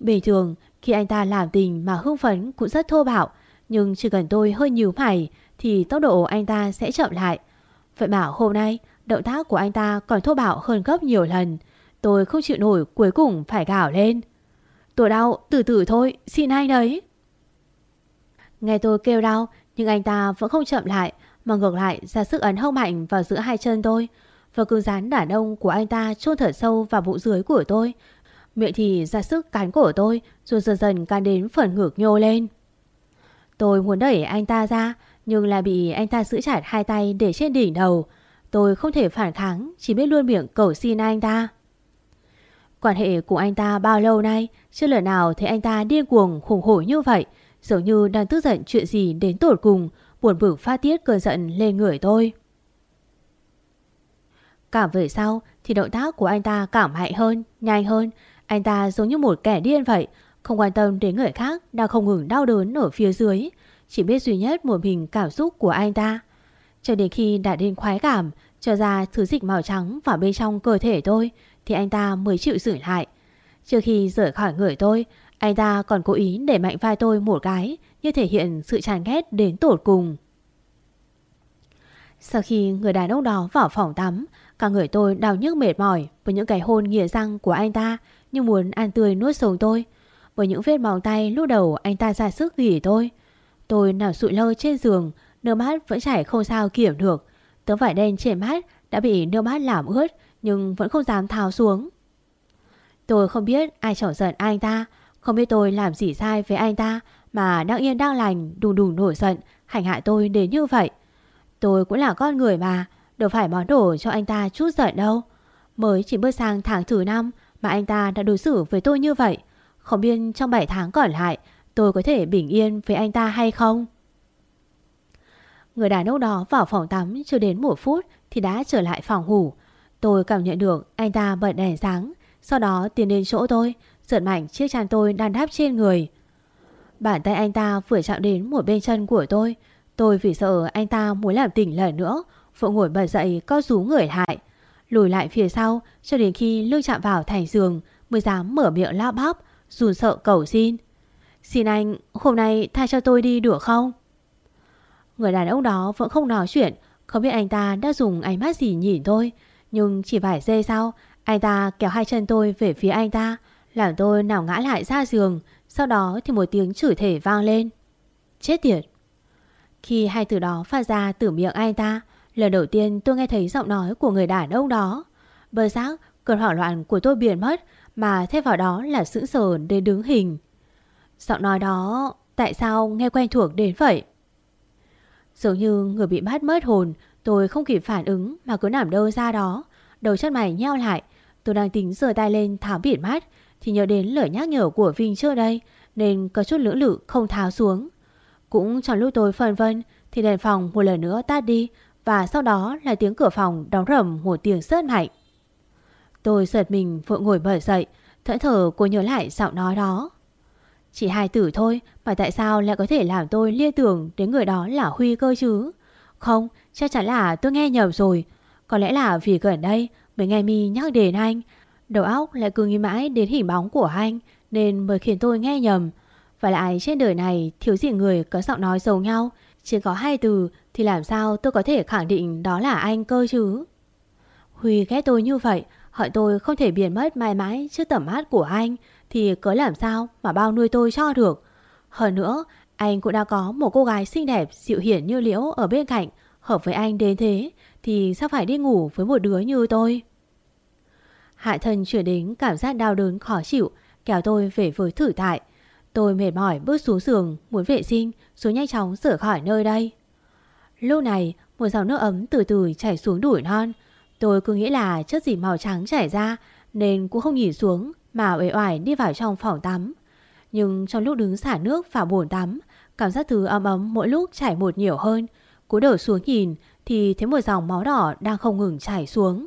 Speaker 2: Bình thường, khi anh ta làm tình mà hưng phấn cũng rất thô bạo nhưng chỉ cần tôi hơi nhíu mày Thì tốc độ anh ta sẽ chậm lại Vậy mà hôm nay động tác của anh ta còn thô bạo hơn gấp nhiều lần. Tôi không chịu nổi cuối cùng phải gào lên. Tôi đau, từ từ thôi, xin anh đấy. Nghe tôi kêu đau nhưng anh ta vẫn không chậm lại mà ngược lại ra sức ấn hông mạnh vào giữa hai chân tôi. Và cứ dán đàn ông của anh ta chôn thở sâu vào bụng dưới của tôi. Miệng thì ra sức cán cổ tôi rồi dần dần can đến phần ngược nhô lên. Tôi muốn đẩy anh ta ra nhưng lại bị anh ta giữ chặt hai tay để trên đỉnh đầu. Tôi không thể phản kháng, chỉ biết luôn miệng cầu xin anh ta. Quan hệ của anh ta bao lâu nay, chưa lần nào thấy anh ta điên cuồng khủng hổ như vậy, dường như đang tức giận chuyện gì đến tột cùng, buồn bực phát tiết cơn giận lên người tôi. Cảm về sau thì động tác của anh ta cảm hại hơn, nhanh hơn. Anh ta giống như một kẻ điên vậy, không quan tâm đến người khác đang không ngừng đau đớn ở phía dưới. Chỉ biết duy nhất một mình cảm xúc của anh ta. Cho đến khi đã đến khoái cảm, Cho ra thứ dịch màu trắng vào bên trong cơ thể tôi, Thì anh ta mới chịu xử lại. Trước khi rời khỏi người tôi, Anh ta còn cố ý để mạnh vai tôi một cái, Như thể hiện sự chán ghét đến tột cùng. Sau khi người đàn ông đó vào phòng tắm, Cả người tôi đau nhức mệt mỏi Với những cái hôn nghĩa răng của anh ta, Như muốn ăn tươi nuốt sống tôi. Với những vết móng tay lúc đầu anh ta ra sức gỉ tôi Tôi nằm sụi lơ trên giường, nước mắt vẫn chảy không sao kiểm được. Tấm vải đen trên mắt đã bị nước mắt làm ướt nhưng vẫn không dám tháo xuống. Tôi không biết ai chọc giận anh ta, không biết tôi làm gì sai với anh ta mà đang yên đang lành đùng đùng nổi giận hành hạ tôi đến như vậy. Tôi cũng là con người mà, đâu phải món đồ cho anh ta chút giận đâu. Mới chỉ bước sang tháng thứ năm mà anh ta đã đối xử với tôi như vậy. Không biết trong 7 tháng còn lại tôi có thể bình yên với anh ta hay không? Người đàn ông đó vào phòng tắm chưa đến một phút thì đã trở lại phòng ngủ. Tôi cảm nhận được anh ta bật đèn sáng, sau đó tiến đến chỗ tôi, giật mạnh chiếc chăn tôi đang đáp trên người. Bàn tay anh ta vừa chạm đến một bên chân của tôi. Tôi vì sợ anh ta muốn làm tỉnh lần nữa, vội ngồi bật dậy co rú người lại. Lùi lại phía sau cho đến khi lưng chạm vào thành giường mới dám mở miệng lao bóp run sợ cầu xin. Xin anh, hôm nay tha cho tôi đi được không? Người đàn ông đó vẫn không nói chuyện. Không biết anh ta đã dùng ánh mắt gì nhìn tôi. Nhưng chỉ vài giây sau, Anh ta kéo hai chân tôi về phía anh ta, Làm tôi nào ngã lại ra giường. Sau đó thì một tiếng chửi thể vang lên. Chết tiệt! Khi hai từ đó phát ra từ miệng anh ta, Lần đầu tiên tôi nghe thấy giọng nói của người đàn ông đó. Bơ giác cơn hoảng loạn của tôi biến mất. Mà thay vào đó là sững sờ đến đứng hình Giọng nói đó tại sao nghe quen thuộc đến vậy? Giống như người bị bắt mất hồn, tôi không kịp phản ứng mà cứ nằm đơ ra đó. Đầu chân mày nheo lại, tôi đang tính giơ tay lên tháo biển mắt thì nhớ đến lời nhắc nhở của Vinh trước đây nên có chút lưỡng lự không tháo xuống. Cũng trong lúc tôi phân vân thì đèn phòng một lần nữa tắt đi và sau đó là tiếng cửa phòng đóng rầm một tiếng rất mạnh. Tôi giật mình vội ngồi bật dậy, thẫn thờ cô nhớ lại giọng nói đó. Chỉ hai tử thôi mà tại sao lại có thể làm tôi liên tưởng đến người đó là Huy cơ chứ? Không, chắc chắn là tôi nghe nhầm rồi. Có lẽ là vì gần đây mới nghe mi nhắc đến anh. Đầu óc lại cứ nghĩ mãi đến hình bóng của anh nên mới khiến tôi nghe nhầm. Và lại trên đời này thiếu gì người có giọng nói giống nhau Chỉ có hai từ thì làm sao tôi có thể khẳng định đó là anh cơ chứ Huy ghét tôi như vậy Hỏi tôi không thể biến mất mãi mãi trước tầm mắt của anh, Thì cớ làm sao mà bao nuôi tôi cho được? Hơn nữa, anh cũng đã có một cô gái xinh đẹp, dịu hiển như liễu ở bên cạnh, Hợp với anh đến thế, Thì sao phải đi ngủ với một đứa như tôi? Hạ thân chuyển đến cảm giác đau đớn khó chịu, Kéo tôi về với thử tại Tôi mệt mỏi bước xuống giường, Muốn vệ sinh, rồi nhanh chóng rửa khỏi nơi đây. Lúc này, một dòng nước ấm từ từ chảy xuống đuổi non Tôi cứ nghĩ là chất gì màu trắng chảy ra, Nên cũng không nhìn xuống Mà uể oải đi vào trong phòng tắm. Nhưng trong lúc đứng xả nước vào bồn tắm, Cảm giác thứ ấm ấm mỗi lúc chảy một nhiều hơn. Cú đổ xuống nhìn, Thì thấy một dòng máu đỏ đang không ngừng chảy xuống.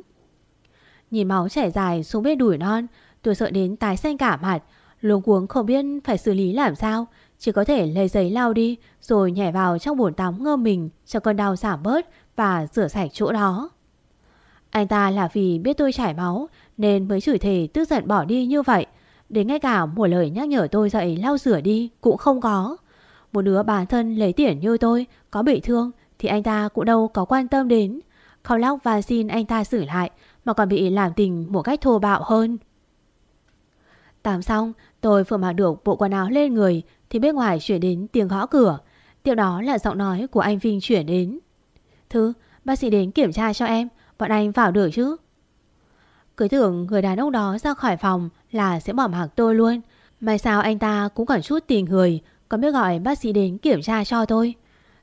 Speaker 2: Nhìn máu chảy dài xuống bên đùi non, Tôi sợ đến tái xanh cả mặt. Luống cuống không biết phải xử lý làm sao, Chỉ có thể lấy giấy lau đi, Rồi nhảy vào trong bồn tắm ngâm mình Cho cơn đau giảm bớt Và rửa sạch chỗ đó. Anh ta là vì biết tôi chảy máu Nên mới chửi thề tức giận bỏ đi như vậy. Đến ngay cả một lời nhắc nhở tôi dậy lau rửa đi Cũng không có. Một đứa bản thân lấy tiền như tôi Có bị thương Thì anh ta cũng đâu có quan tâm đến. Khóc lóc và xin anh ta xử lại Mà còn bị làm tình một cách thô bạo hơn. Tắm xong Tôi vừa mặc được bộ quần áo lên người Thì bên ngoài chuyển đến tiếng gõ cửa. Tiếp đó là giọng nói của anh Vinh chuyển đến. Thứ, bác sĩ đến kiểm tra cho em. Bọn anh vào được chứ Cứ tưởng người đàn ông đó ra khỏi phòng Là sẽ bỏ mặc tôi luôn may sao anh ta cũng còn chút tình người Còn biết gọi bác sĩ đến kiểm tra cho tôi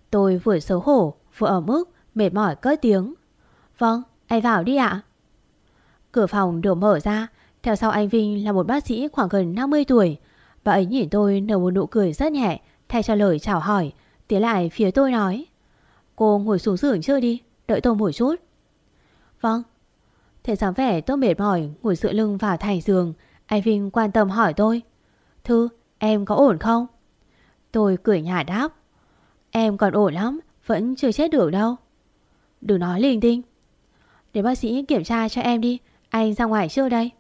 Speaker 2: Tôi vừa xấu hổ Vừa ở mức mệt mỏi cất tiếng Vâng, anh vào đi ạ Cửa phòng được mở ra theo sau anh Vinh là một bác sĩ khoảng gần 50 tuổi. Bà ấy nhìn tôi nở một nụ cười rất nhẹ, thay cho lời chào hỏi, tiến lại phía tôi nói. Cô ngồi xuống giường chơi đi, đợi tôi một chút. Vâng. Thế dáng vẻ tôi mệt mỏi, ngồi dựa lưng vào thành giường, anh Vinh quan tâm hỏi tôi. Thư, em có ổn không? Tôi cười nhạt đáp. Em còn ổn lắm, vẫn chưa chết được đâu. Đừng nói linh tinh. Để bác sĩ kiểm tra cho em đi, anh ra ngoài chưa đây?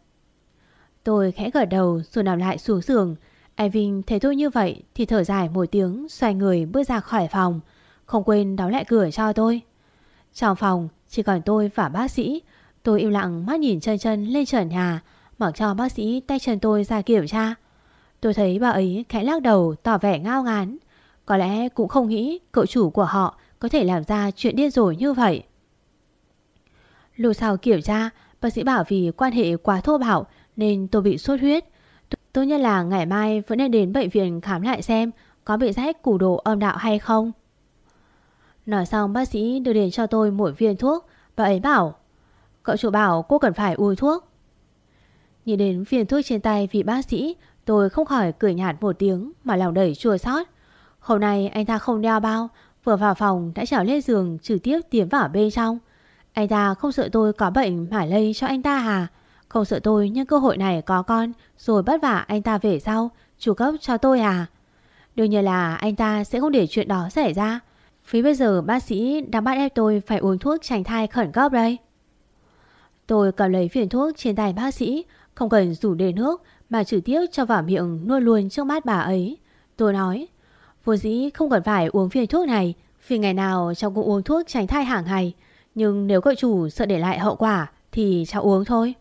Speaker 2: Tôi khẽ gật đầu rồi nằm lại xuống giường. Anh Vinh thấy tôi như vậy thì thở dài một tiếng xoay người bước ra khỏi phòng. Không quên đóng lại cửa cho tôi. Trong phòng chỉ còn tôi và bác sĩ. Tôi im lặng mắt nhìn chân chân lên trần nhà mặc cho bác sĩ tay chân tôi ra kiểm tra. Tôi thấy bà ấy khẽ lắc đầu tỏ vẻ ngao ngán. Có lẽ cũng không nghĩ cậu chủ của họ có thể làm ra chuyện điên rồ như vậy. Lúc sau kiểm tra, bác sĩ bảo vì quan hệ quá thô bạo nên tôi bị sốt huyết. Tốt nhất là ngày mai vẫn nên đến bệnh viện khám lại xem có bị rách củ đồ âm đạo hay không. Nói xong, bác sĩ đưa đến cho tôi một viên thuốc và ấy bảo, Cậu chủ bảo cô cần phải uống thuốc. Nhìn đến viên thuốc trên tay vị bác sĩ, tôi không khỏi cười nhạt một tiếng mà lòng đẩy chua xót. Hôm nay anh ta không đeo bao, vừa vào phòng đã trèo lên giường trực tiếp tiến vào bên trong. Anh ta không sợ tôi có bệnh mà lây cho anh ta à? Không sợ tôi nhưng cơ hội này có con, Rồi bắt vả anh ta về sau Chủ cấp cho tôi à Đương nhiên là anh ta sẽ không để chuyện đó xảy ra Phí bây giờ bác sĩ đang bắt ép tôi Phải uống thuốc tránh thai khẩn cấp đây. Tôi cầm lấy phiền thuốc trên tay bác sĩ, Không cần rủ đề nước, Mà trực tiếp cho vào miệng nuôi luôn trước mắt bà ấy. Tôi nói Vô dĩ không cần phải uống viên thuốc này, Vì ngày nào cháu cũng uống thuốc tránh thai hàng ngày. Nhưng nếu cậu chủ sợ để lại hậu quả, Thì cháu uống thôi.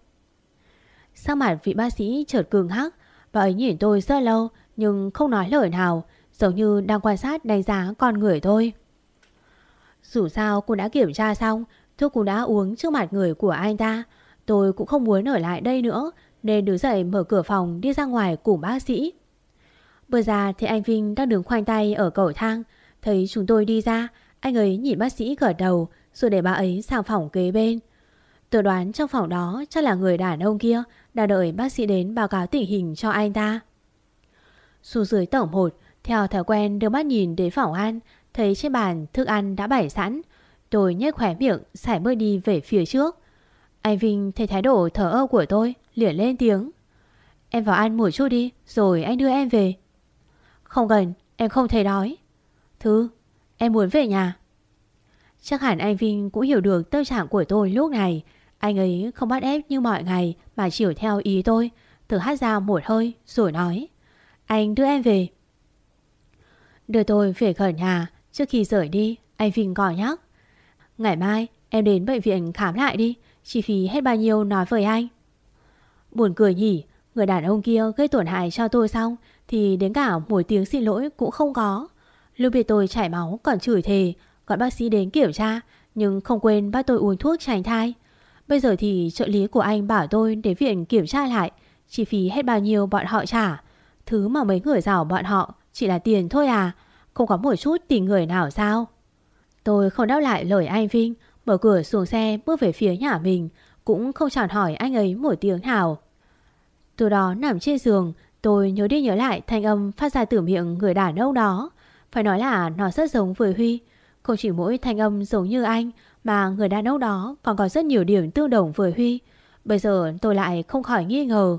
Speaker 2: Sắc mặt vị bác sĩ chợt cường hắc, Bà ấy nhìn tôi rất lâu, Nhưng không nói lời nào, Giống như đang quan sát đánh giá con người tôi. Dù sao cô đã kiểm tra xong Thuốc cũng đã uống trước mặt người của anh ta. Tôi cũng không muốn ở lại đây nữa Nên đứng dậy mở cửa phòng Đi ra ngoài cùng bác sĩ. Bữa ra thì anh Vinh đang đứng khoanh tay Ở cầu thang. Thấy chúng tôi đi ra Anh ấy nhìn bác sĩ gật đầu Rồi để bà ấy sang phòng kế bên. Tôi đoán trong phòng đó chắc là người đàn ông kia đã đợi bác sĩ đến báo cáo tình hình cho anh ta. Xuống dưới tổng 1, theo thói quen đưa mắt nhìn đến phòng ăn, thấy trên bàn thức ăn đã bày sẵn. Tôi nhếch khỏe miệng, sải bước đi về phía trước. Anh Vinh thấy thái độ thở ơ của tôi, liền lên tiếng. Em vào ăn một chút đi, rồi anh đưa em về. Không cần, em không thấy đói. Thứ, em muốn về nhà. Chắc hẳn anh Vinh cũng hiểu được tâm trạng của tôi lúc này. Anh ấy không bắt ép như mọi ngày mà chịu theo ý tôi. Thử hát ra một hơi rồi nói. Anh đưa em về. Đưa tôi về khởi nhà Trước khi rời đi, Anh Vinh gọi nhắc. Ngày mai, em đến bệnh viện khám lại đi. Chi phí hết bao nhiêu nói với anh. Buồn cười nhỉ, Người đàn ông kia gây tổn hại cho tôi xong, Thì đến cả một tiếng xin lỗi cũng không có. Lúc bị tôi chảy máu còn chửi thề, Gọi bác sĩ đến kiểm tra, Nhưng không quên bắt tôi uống thuốc tránh thai. Bây giờ thì trợ lý của anh bảo tôi đến viện kiểm tra lại, Chi phí hết bao nhiêu bọn họ trả. Thứ mà mấy người giàu bọn họ Chỉ là tiền thôi à không có một chút tình người nào sao? Tôi không đáp lại lời anh Vinh, Mở cửa xuống xe, bước về phía nhà mình, Cũng không chào hỏi anh ấy một tiếng nào. Từ đó nằm trên giường, Tôi nhớ đi nhớ lại thanh âm phát ra từ miệng người đàn ông đó. Phải nói là nó rất giống với Huy. Không chỉ mỗi thanh âm giống như anh, Mà người đàn ông đó còn có rất nhiều điểm tương đồng với Huy. Bây giờ tôi lại không khỏi nghi ngờ.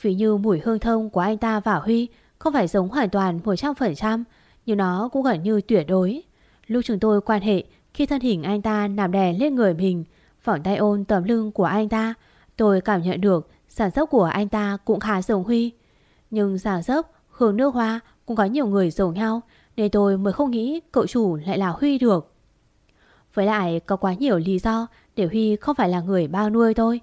Speaker 2: Vì như mùi hương thơm của anh ta và Huy Không phải giống hoàn toàn 100% nhưng nó cũng gần như tuyệt đối. Lúc chúng tôi quan hệ Khi thân hình anh ta nằm đè lên người mình Vòng tay ôn tấm lưng của anh ta Tôi cảm nhận được sản dốc của anh ta cũng khá giống Huy. Nhưng sản dốc, hướng nước hoa cũng có nhiều người giống nhau Nên tôi mới không nghĩ cậu chủ lại là Huy được. Với lại có quá nhiều lý do để Huy không phải là người bao nuôi tôi.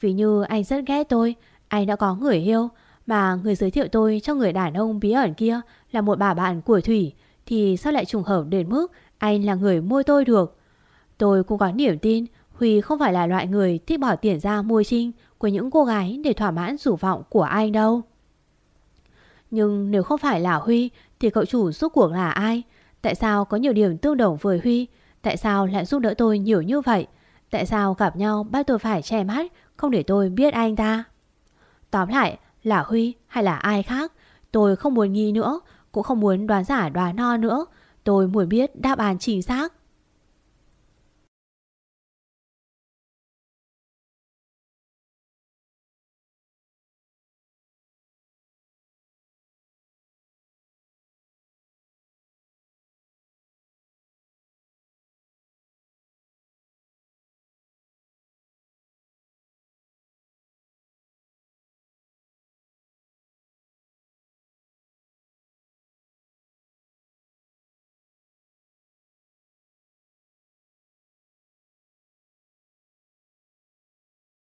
Speaker 2: Vì như anh rất ghét tôi Anh đã có người yêu Mà người giới thiệu tôi cho người đàn ông bí ẩn kia là một bà bạn của Thủy Thì sao lại trùng hợp đến mức Anh là người mua tôi được Tôi cũng có niềm tin Huy không phải là loại người thích bỏ tiền ra mua trinh của những cô gái để thỏa mãn rủ vọng của anh đâu. Nhưng nếu không phải là Huy thì cậu chủ suốt cuộc là ai? Tại sao có nhiều điểm tương đồng với Huy? Tại sao lại giúp đỡ tôi nhiều như vậy? Tại sao gặp nhau bắt tôi phải che mắt không để tôi biết anh ta? Tóm lại là Huy hay là ai khác? Tôi không muốn nghi nữa, cũng không muốn đoán giả đoán no nữa. Tôi muốn biết đáp án chính xác.